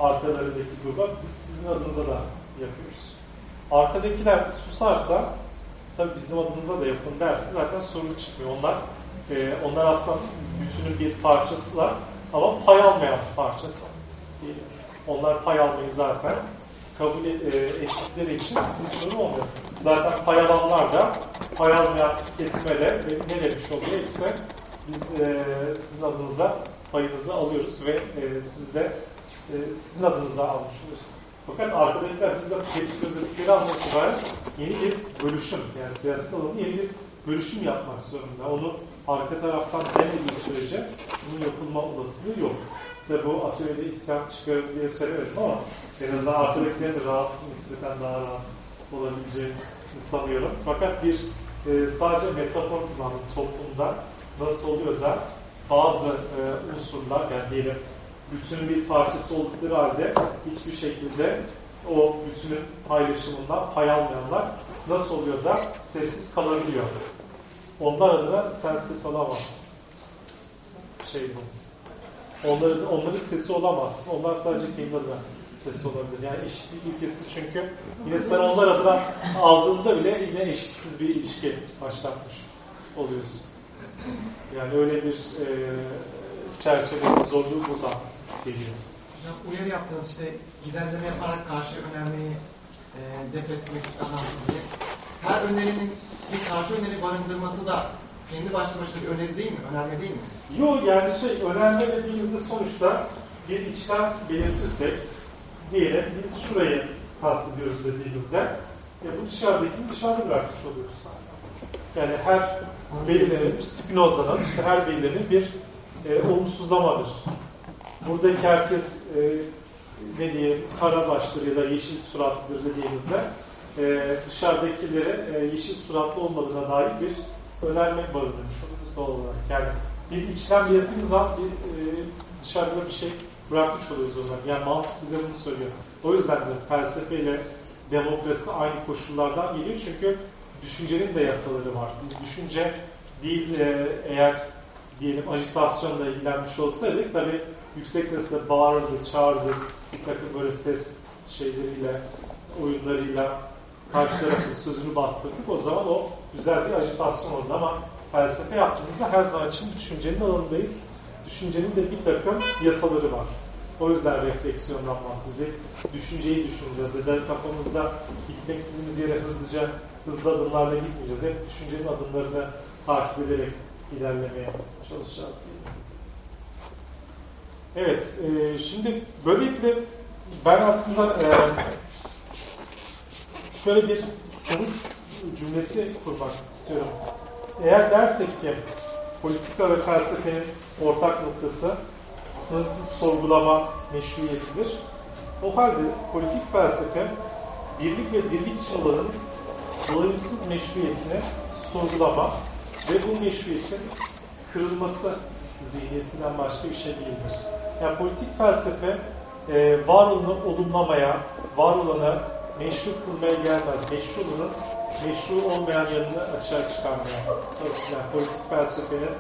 arkalarındaki gruba biz sizin adınıza da yapıyoruz. Arkadakiler susarsa tabii bizim adınıza da yapın dersin zaten sorun çıkmıyor. Onlar e, onlar aslında bütünün bir parçasılar ama pay almayan parçası. Onlar pay almayı zaten kabul e, ettikleri için bir sorun olmuyor. Zaten pay alanlar da pay almayan kesime de ne demiş oluyor? Hepsi biz e, sizin adınıza payınızı alıyoruz ve e, siz de e, sizin adınıza almış oluyorsunuz. Fakat arkadakiler bizde hepsi özellikleri itibaren yeni bir bölüşüm, yani siyaset alanında yeni bir bölüşüm yapmak zorunda. Onu arka taraftan demediği sürece bunun yapılma olasılığı yok. Ve bu atölyede isyan çıkarır diye söylemedim ama en azından arkadakilerin de rahat, nispeten daha rahat olabileceğini sanıyorum. Fakat bir e, sadece metafor kullandım toplumda nasıl oluyor da bazı e, unsurlar yani diyelim bütünün bir parçası oldukları halde hiçbir şekilde o bütünün paylaşımından pay almayanlar nasıl oluyor da sessiz kalabiliyor. Onlar adına sen ses alamazsın. Şey bu. Onların, onların sesi olamazsın. Onlar sadece kendi adına sesi olabilir. Yani eşitlik ilkesi çünkü yine sen onlar adına aldığında bile yine eşitsiz bir ilişki başlatmış oluyorsun. Yani öyle bir e, çerçeve zorluğu burada geliyor. Hocam uyarı yaptınız işte giderleme yaparak karşı önermeyi e, def etmek diye. Her önerinin bir karşı öneri barındırması da kendi başlı başına bir öneri değil mi? Önerme değil mi? Yok yani şey önerme dediğimizde sonuçta bir içten belirtirsek diyelim biz şurayı kastediyoruz dediğimizde e, bu dışarıdakini dışarıda bırakmış oluyoruz zaten. Yani her belirlenen Spinoza'nın işte her belirlenen bir e, olumsuzlamadır. Buradaki herkes e, ne diyeyim kara başlıdır ya da yeşil suratlıdır dediğimizde e, dışarıdakilere e, yeşil suratlı olmadığına dair bir önerme barındırmış oluyoruz doğal olarak. Yani bir içten bir yaptığımız zaman bir e, dışarıda bir şey bırakmış oluyoruz o zaman. Yani mantık bize bunu söylüyor. O yüzden de felsefe ile demokrasi aynı koşullardan geliyor. Çünkü düşüncenin de yasaları var. Biz düşünce değil e, eğer diyelim ajitasyonla ilgilenmiş olsaydık tabi yüksek sesle bağırdı, çağırdı, bir takım böyle ses şeyleriyle, oyunlarıyla karşı tarafın sözünü bastırdık. O zaman o güzel bir ajitasyon oldu ama felsefe yaptığımızda her zaman için düşüncenin alanındayız. Düşüncenin de bir takım yasaları var. O yüzden refleksiyondan bahsedecek. Düşünceyi düşüneceğiz. Ya da kafamızda gitmek istediğimiz yere hızlıca, hızlı adımlarla gitmeyeceğiz. Hep düşüncenin adımlarını takip ederek ilerlemeye çalışacağız diye. Evet, e, şimdi böylelikle ben aslında e, şöyle bir sonuç cümlesi kurmak istiyorum. Eğer dersek ki politika ve felsefenin ortak noktası sınırsız sorgulama meşruiyetidir. O halde politik felsefe birlik ve dirlik çabalarının dolayımsız meşruiyetini sorgulama ve bu meşruiyetin kırılması zihniyetinden başka bir şey değildir. Yani politik felsefe e, var olanı olumlamaya, var olanı meşru kılmaya gelmez. Meşru olanın meşru olmayan yanını açığa çıkarmaya. Yani politik felsefenin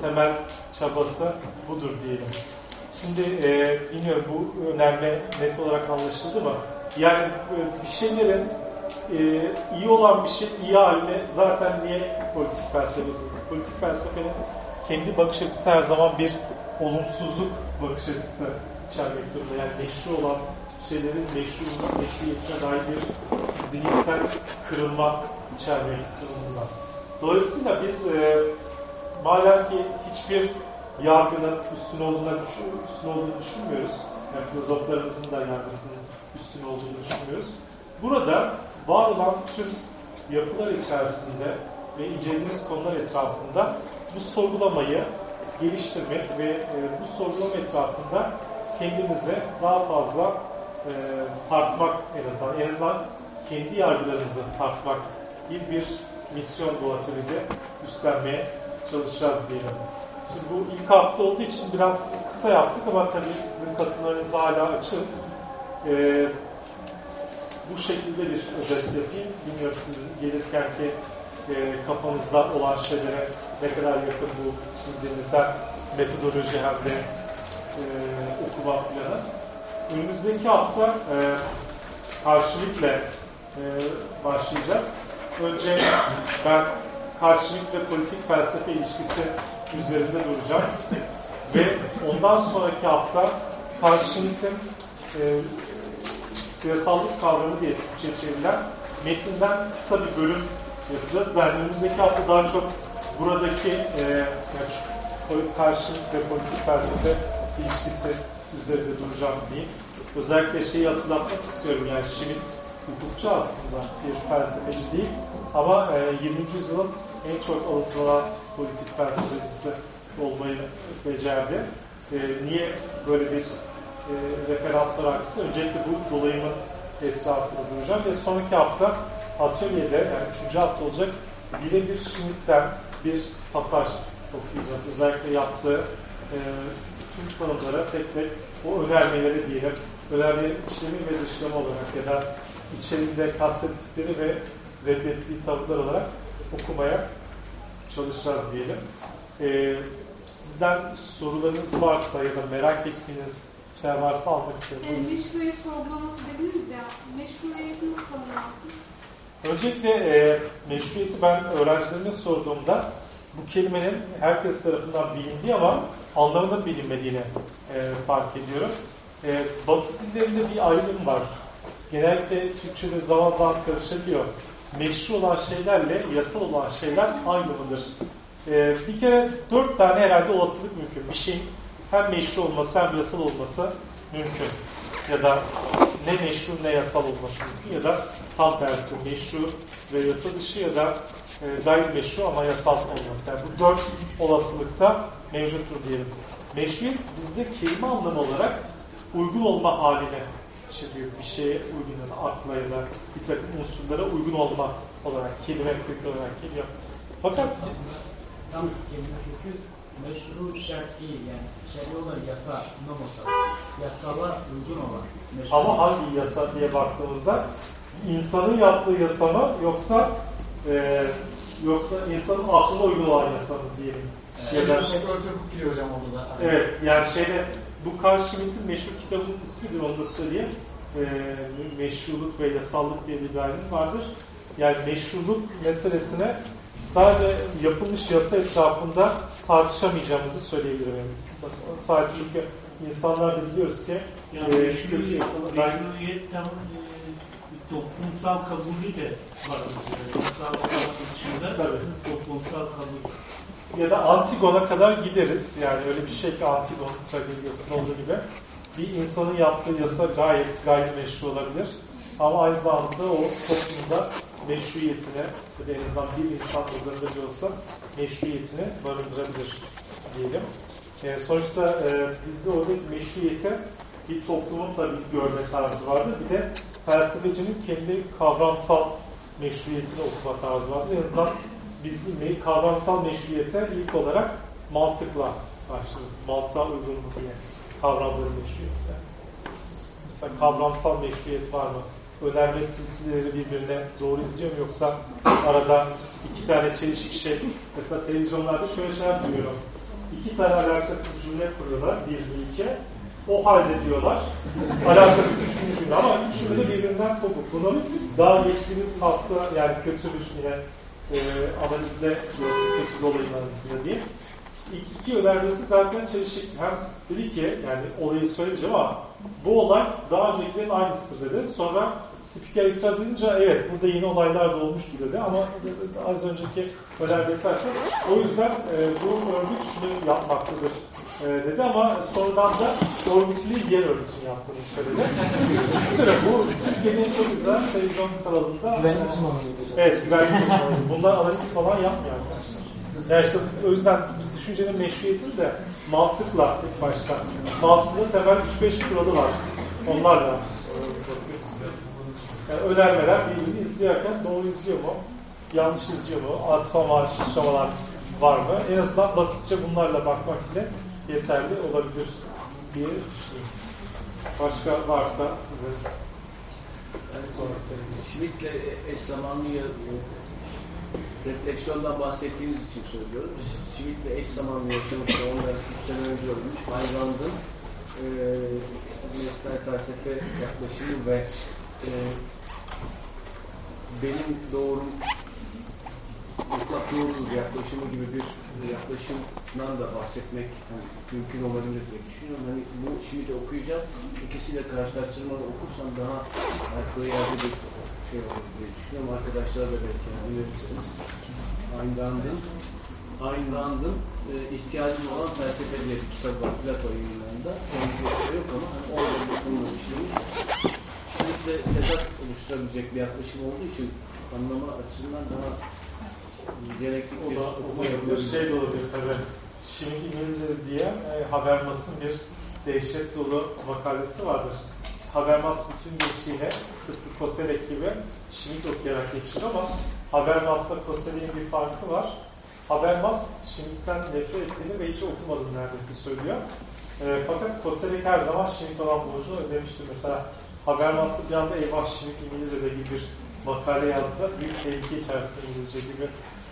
temel çabası budur diyelim. Şimdi e, bilmiyorum bu önemli net olarak anlaşıldı mı? Yani e, bir şeylerin e, iyi olan bir şey iyi haline zaten niye politik felsefesi? Politik felsefenin kendi bakış açısı her zaman bir olumsuzluk bakış açısı içermek durumunda. Yani meşru olan şeylerin meşru, meşruiyetine dair bir zihinsel kırılma içermek durumunda. Dolayısıyla biz e, madem ki hiçbir yargının üstün olduğunu, düşün, üstün olduğunu düşünmüyoruz. Yani filozoflarımızın da yargısının üstün olduğunu düşünmüyoruz. Burada var olan tüm yapılar içerisinde ve incelediğimiz konular etrafında bu sorgulamayı geliştirmek ve e, bu sorgulama etrafında kendimize daha fazla e, tartmak en azından, en azından kendi yargılarımızı tartmak gibi bir misyon atölyede üstlenmeye çalışacağız diyelim. Şimdi bu ilk hafta olduğu için biraz kısa yaptık ama tabii sizin katılımlarınızı hala açığız. Ee, bu şekilde bir özet yapayım. Bilmiyorum siz gelirken ki e, kafanızda olan şeylere ne kadar yakın bu çizdiğiniz hem metodoloji hem de e, okuma planı. Önümüzdeki hafta e, karşılıkla e, başlayacağız. Önce ben karşılık ve politik felsefe ilişkisi üzerinde duracağım. Ve ondan sonraki hafta karşılıkın e, siyasallık kavramı diye Türkçe çevrilen metinden kısa bir bölüm yapacağız. Ben önümüzdeki hafta daha çok buradaki e, karşılık ve politik felsefe ilişkisi üzerinde duracağım diyeyim. Özellikle şeyi hatırlatmak istiyorum yani Schmitt hukukçu aslında bir felsefeci değil ama e, 20. yüzyılın en çok alıntılanan politik felsefecisi olmayı becerdi. E, niye böyle bir e, referans var aksi? Öncelikle bu dolayımın etrafında duracağım ve sonraki hafta atölyede yani üçüncü hafta olacak birebir Schmitt'ten bir pasaj okuyacağız. Özellikle yaptığı e, tüm tanımlara tek tek o önermeleri diyelim, önermenin içlemi ve dışlama olarak ya da içeriğinde kastettikleri ve reddettiği tavırlar olarak okumaya çalışacağız diyelim. Ee, sizden sorularınız varsa ya da merak ettiğiniz şeyler varsa almak isterim. E, meşruiyet sorgulaması dediniz ya, meşruiyeti nasıl tanımlarsın? Öncelikle e, meşruiyeti ben öğrencilerime sorduğumda bu kelimenin herkes tarafından bilindiği ama anlamında bilinmediğini e, fark ediyorum. E, Batı dillerinde bir ayrım var. Genellikle Türkçe'de zaman zaman karışabiliyor. Meşru olan şeylerle yasal olan şeyler aynı mıdır? E, bir kere dört tane herhalde olasılık mümkün. Bir şeyin hem meşru olması hem yasal olması mümkün. Ya da ne meşru ne yasal olması mümkün ya da tam tersi meşru ve yasa dışı ya da e, gayrimeşru ama yasal olması. Yani bu dört olasılıkta mevcuttur diyelim. Meşruiyet bizde kelime anlamı olarak uygun olma haline içeriyor. Bir şeye uygun ya da akla ya da bir takım unsurlara uygun olma olarak kelime kökü olarak geliyor. Fakat biz tam kelime kökü meşru şart değil yani şer'i olan yasa nomosa yasala uygun olan meşru. ama hangi yasa diye baktığımızda insanın yaptığı yasa mı yoksa e, yoksa insanın aklına uygun olan diyelim. Şeyler, hukuk giriyor hocam orada da. Evet yani şeyde bu Carl Schmitt'in meşhur kitabının ismidir onu da söyleyeyim. E, meşruluk ve yasallık diye bir ayrım vardır. Yani meşruluk meselesine sadece yapılmış yasa etrafında tartışamayacağımızı söyleyebilirim. Sadece çünkü insanlar da biliyoruz ki Yani e, yasalar- meşruiyet tam e, toplumsal kabulü de var. mesela. Yasal olması dışında Tabii. toplumsal ya da Antigon'a kadar gideriz. Yani öyle bir şey ki Antigon tragediyasında olduğu gibi. Bir insanın yaptığı yasa gayet gayrimeşru olabilir. Ama aynı zamanda o toplumda meşruiyetine ya da en azından bir insan nazarında olsa meşruiyetini barındırabilir diyelim. E, sonuçta e, bizde oradaki meşruiyete bir toplumun tabii görme tarzı vardır. Bir de felsefecinin kendi kavramsal meşruiyetini okuma tarzı vardır. En azından biz kavramsal meşruiyete ilk olarak mantıkla başlarız. Mantığa uygunluk diye kavramların meşruiyeti. Mesela kavramsal meşruiyet var mı? Önerme silsileleri birbirine doğru izliyor mu yoksa arada iki tane çelişik şey. Mesela televizyonlarda şöyle şeyler duyuyorum. İki tane alakasız cümle kuruyorlar. Bir, iki. O halde diyorlar. Alakasız üçüncü cümle ama üçünü de birbirinden kopuk. Bunu daha geçtiğimiz hafta yani kötü bir yine e, analizde gördük. Kötü dolayın analizinde diye. İlk iki önermesi zaten çelişik. Hem dedi ki yani olayı söyleyeceğim ama bu olay daha öncekilerin aynısıdır dedi. Sonra spiker itiraz edince evet burada yeni olaylar da olmuştu dedi ama az önceki önerme eserse o yüzden e, bu örgüt şunu yapmaktadır e, dedi ama sonradan da örgütlüğü diğer örgütün yaptığını söyledi. Mesela bu Türkiye'nin çok güzel televizyon kanalında Güvenlik hocam. Evet, güvenlik uzmanı. Bunlar analiz falan yapmıyor arkadaşlar. Yani işte o yüzden biz düşüncenin meşruiyetini de mantıkla ilk başta. Mantığında temel 3-5 kuralı var. Onlarla. Yani önermeler birbirini izliyorken doğru izliyor mu? Yanlış izliyor mu? Atma var, sıçramalar var mı? En azından basitçe bunlarla bakmak bile yeterli olabilir diye düşünüyorum. Başka varsa sizin Schmidt'le eş zamanlı refleksiyondan bahsettiğiniz için söylüyorum. Schmidt'le eş zamanlı yaşamış ve ondan 3 sene önce ölmüş. Ayn Rand'ın e, nesnel felsefe yaklaşımı ve e, benim doğrum mutlak doğrudur yaklaşımı gibi bir yaklaşımdan da bahsetmek hani, mümkün olabilir diye düşünüyorum. Hani bu Schmidt'i okuyacağım. İkisiyle karşılaştırmalı okursam daha ayakları yerde bir şey olur diye düşünüyorum. Arkadaşlara da belki yani önerirseniz. Ayn Rand'ın e, ihtiyacım olan felsefe diye bir kitap var Plato yayınlarında. Onun yok ama hani orada bu konuda işlemiş. Schmidt'le tezat oluşturabilecek bir yaklaşım olduğu için anlama açısından daha gerekli O da olabilir. yapılabilir. Şey de olabilir tabii. Şimdi İngilizce diye e, Habermas'ın bir dehşet dolu makalesi vardır. Habermas bütün gençliğine tıpkı Koselek gibi Schmidt okuyarak geçirir ama Habermas'la Koselek'in bir farkı var. Habermas Schmidt'ten nefret ettiğini ve hiç okumadığını neredeyse söylüyor. E, fakat Koselek her zaman Schmidt olan borcunu ödemiştir. Mesela Habermas'ta bir anda eyvah Schmidt İngilizce'de gibi bir makale yazdı. Büyük tehlike içerisinde İngilizce gibi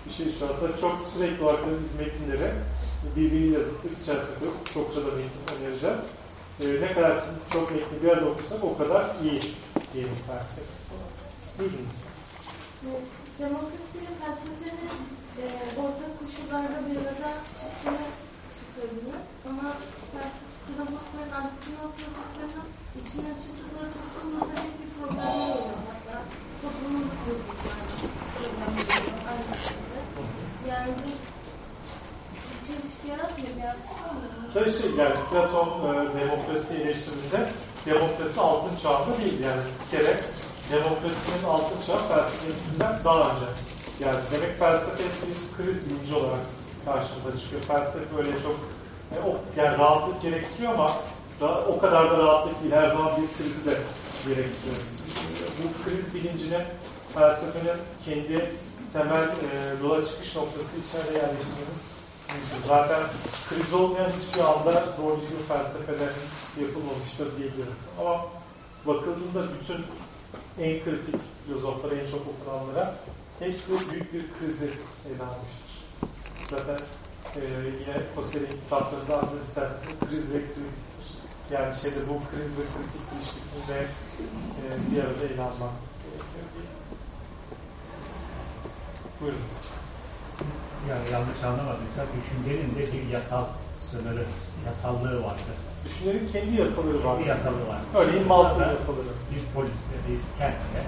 bir şey şu aslında çok sürekli olarak da biz metinleri birbiriyle zıtlık içerisinde çokça da metin önereceğiz. Ee, ne kadar çok metni bir arada okursak o kadar iyi diyelim felsefe. Buyurunuz. Demokrasiyle felsefenin e, ortak koşullarda bir arada çıktığını söylediniz. Ama felsefe filozofların, antifinozofların içine açıldıkları toplumda da bir problem oluyor. Hatta toplumun bozukluklarına şekilde. Yani? Tabii şey yani Platon e, demokrasi eleştirdiğinde demokrasi altın çağında değil yani bir kere demokrasinin altın çağı felsefesinden daha önce yani demek felsefe bir kriz bilinci olarak karşımıza çıkıyor. Felsefe öyle çok e, o, yani rahatlık gerektiriyor ama da, o kadar da rahatlık değil. Her zaman bir krizi de gerektiriyor. Bu kriz bilincini felsefenin kendi temel e, yola çıkış noktası içine de yerleştirmemiz mümkün. Zaten kriz olmayan hiçbir anda doğru düzgün felsefede yapılmamıştır diyebiliriz. Ama bakıldığında bütün en kritik filozoflara, en çok okunanlara hepsi büyük bir krizi ele almıştır. Zaten e, yine Husserl'in kitaplarında bir tanesi kriz ve kritiktir. Yani şeyde bu kriz ve kritik ilişkisinde e, bir arada ele almak gerekiyor diye. Buyurun. Yani yanlış anlamadıysa düşüncenin de bir yasal sınırı, yasallığı vardır. Düşüncenin kendi yasaları var. Kendi yasaları var. Örneğin Burada yasaları. Bir poliste, bir kentte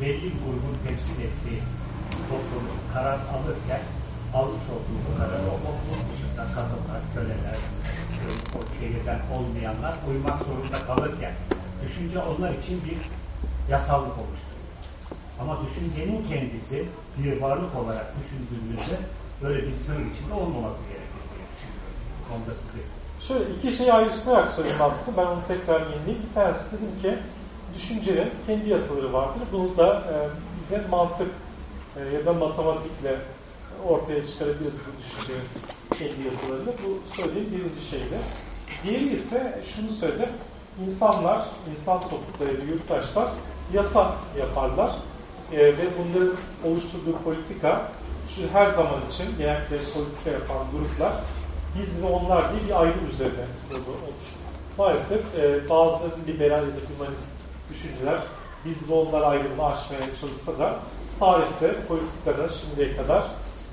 belli grubun temsil ettiği toplumu karar alırken almış olduğu bu kararı o toplum dışında kadınlar, köleler, o şehirden olmayanlar uymak zorunda kalırken düşünce onlar için bir yasallık oluşturuyor. Ama düşüncenin kendisi bir varlık olarak düşündüğümüzde böyle bir sınır içinde olmaması gerekir diye düşünüyorum. Bu konuda size Şöyle iki şeyi ayrıştırarak söyleyeyim aslında. Ben onu tekrar yenileyim. Bir tanesi dedim ki düşüncenin kendi yasaları vardır. Bunu da e, bize mantık e, ya da matematikle ortaya çıkarabiliriz bu düşüncenin kendi yasalarını. Bu söylediğim birinci şeydi. Diğeri ise şunu söyledi. İnsanlar, insan toplulukları, yurttaşlar yasa yaparlar. E, ve bunların oluşturduğu politika şu her zaman için genellikle politika yapan gruplar biz ve onlar diye bir ayrım üzerine olmuş. Maalesef e, bazı liberal ya da humanist düşünceler biz ve onlar ayrımını aşmaya çalışsa da tarihte, politikada şimdiye kadar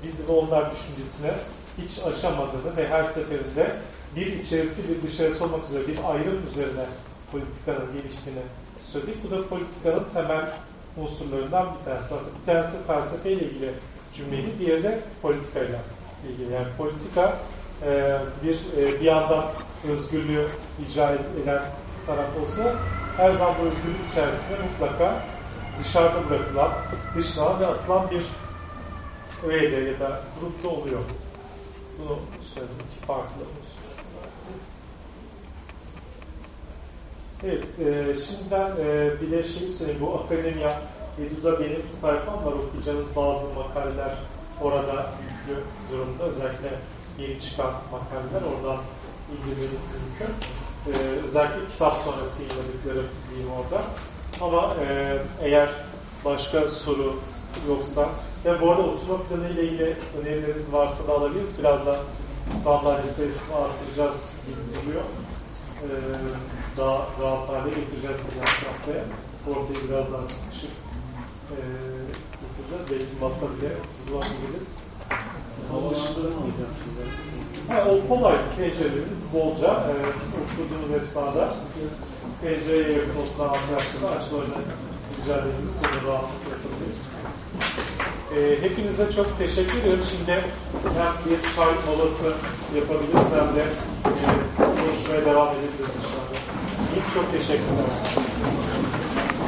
biz ve onlar düşüncesine hiç aşamadığını ve her seferinde bir içerisi bir dışarısı olmak üzere bir ayrım üzerine politikanın geliştiğini söyledik. Bu da politikanın temel unsurlarından bir tanesi. Aslında bir tanesi felsefeyle ilgili cümleydi, diğeri de politikayla ilgili. Yani politika e, bir e, bir yandan özgürlüğü icra eden taraf olsa her zaman bu özgürlük içerisinde mutlaka dışarıda bırakılan, dışlanan ve atılan bir öğede ya da grupta oluyor. Bunu söyledim. İki farklı Evet, e, şimdiden e, bir de şey söyleyeyim. Bu Akademiya Edu'da benim sayfam var. Okuyacağınız bazı makaleler orada yüklü durumda. Özellikle yeni çıkan makaleler oradan indirmeniz mümkün. E, özellikle kitap sonrası yayınladıkları diyeyim orada. Ama e, eğer başka soru yoksa ve bu arada oturma planı ile ilgili önerileriniz varsa da alabiliriz. Birazdan sandalye sayısını artıracağız gibi duruyor. Ee, daha rahat hale getireceğiz bu haftaya. Ortayı biraz daha sıkışık ee, getireceğiz. Belki masa bile kullanabiliriz. Mı hocam size? Ha, o kolay. Pencerelerimiz bolca. Ee, oturduğumuz esnada pencereye yakın oturan arkadaşlarla açılarını rica ediliriz. Onu rahatlıkla yapabiliriz. Ee, hepinize çok teşekkür ediyorum. Şimdi hem bir çay molası yapabiliriz hem de e, konuşmaya devam edebiliriz inşallah. İyi, çok teşekkürler.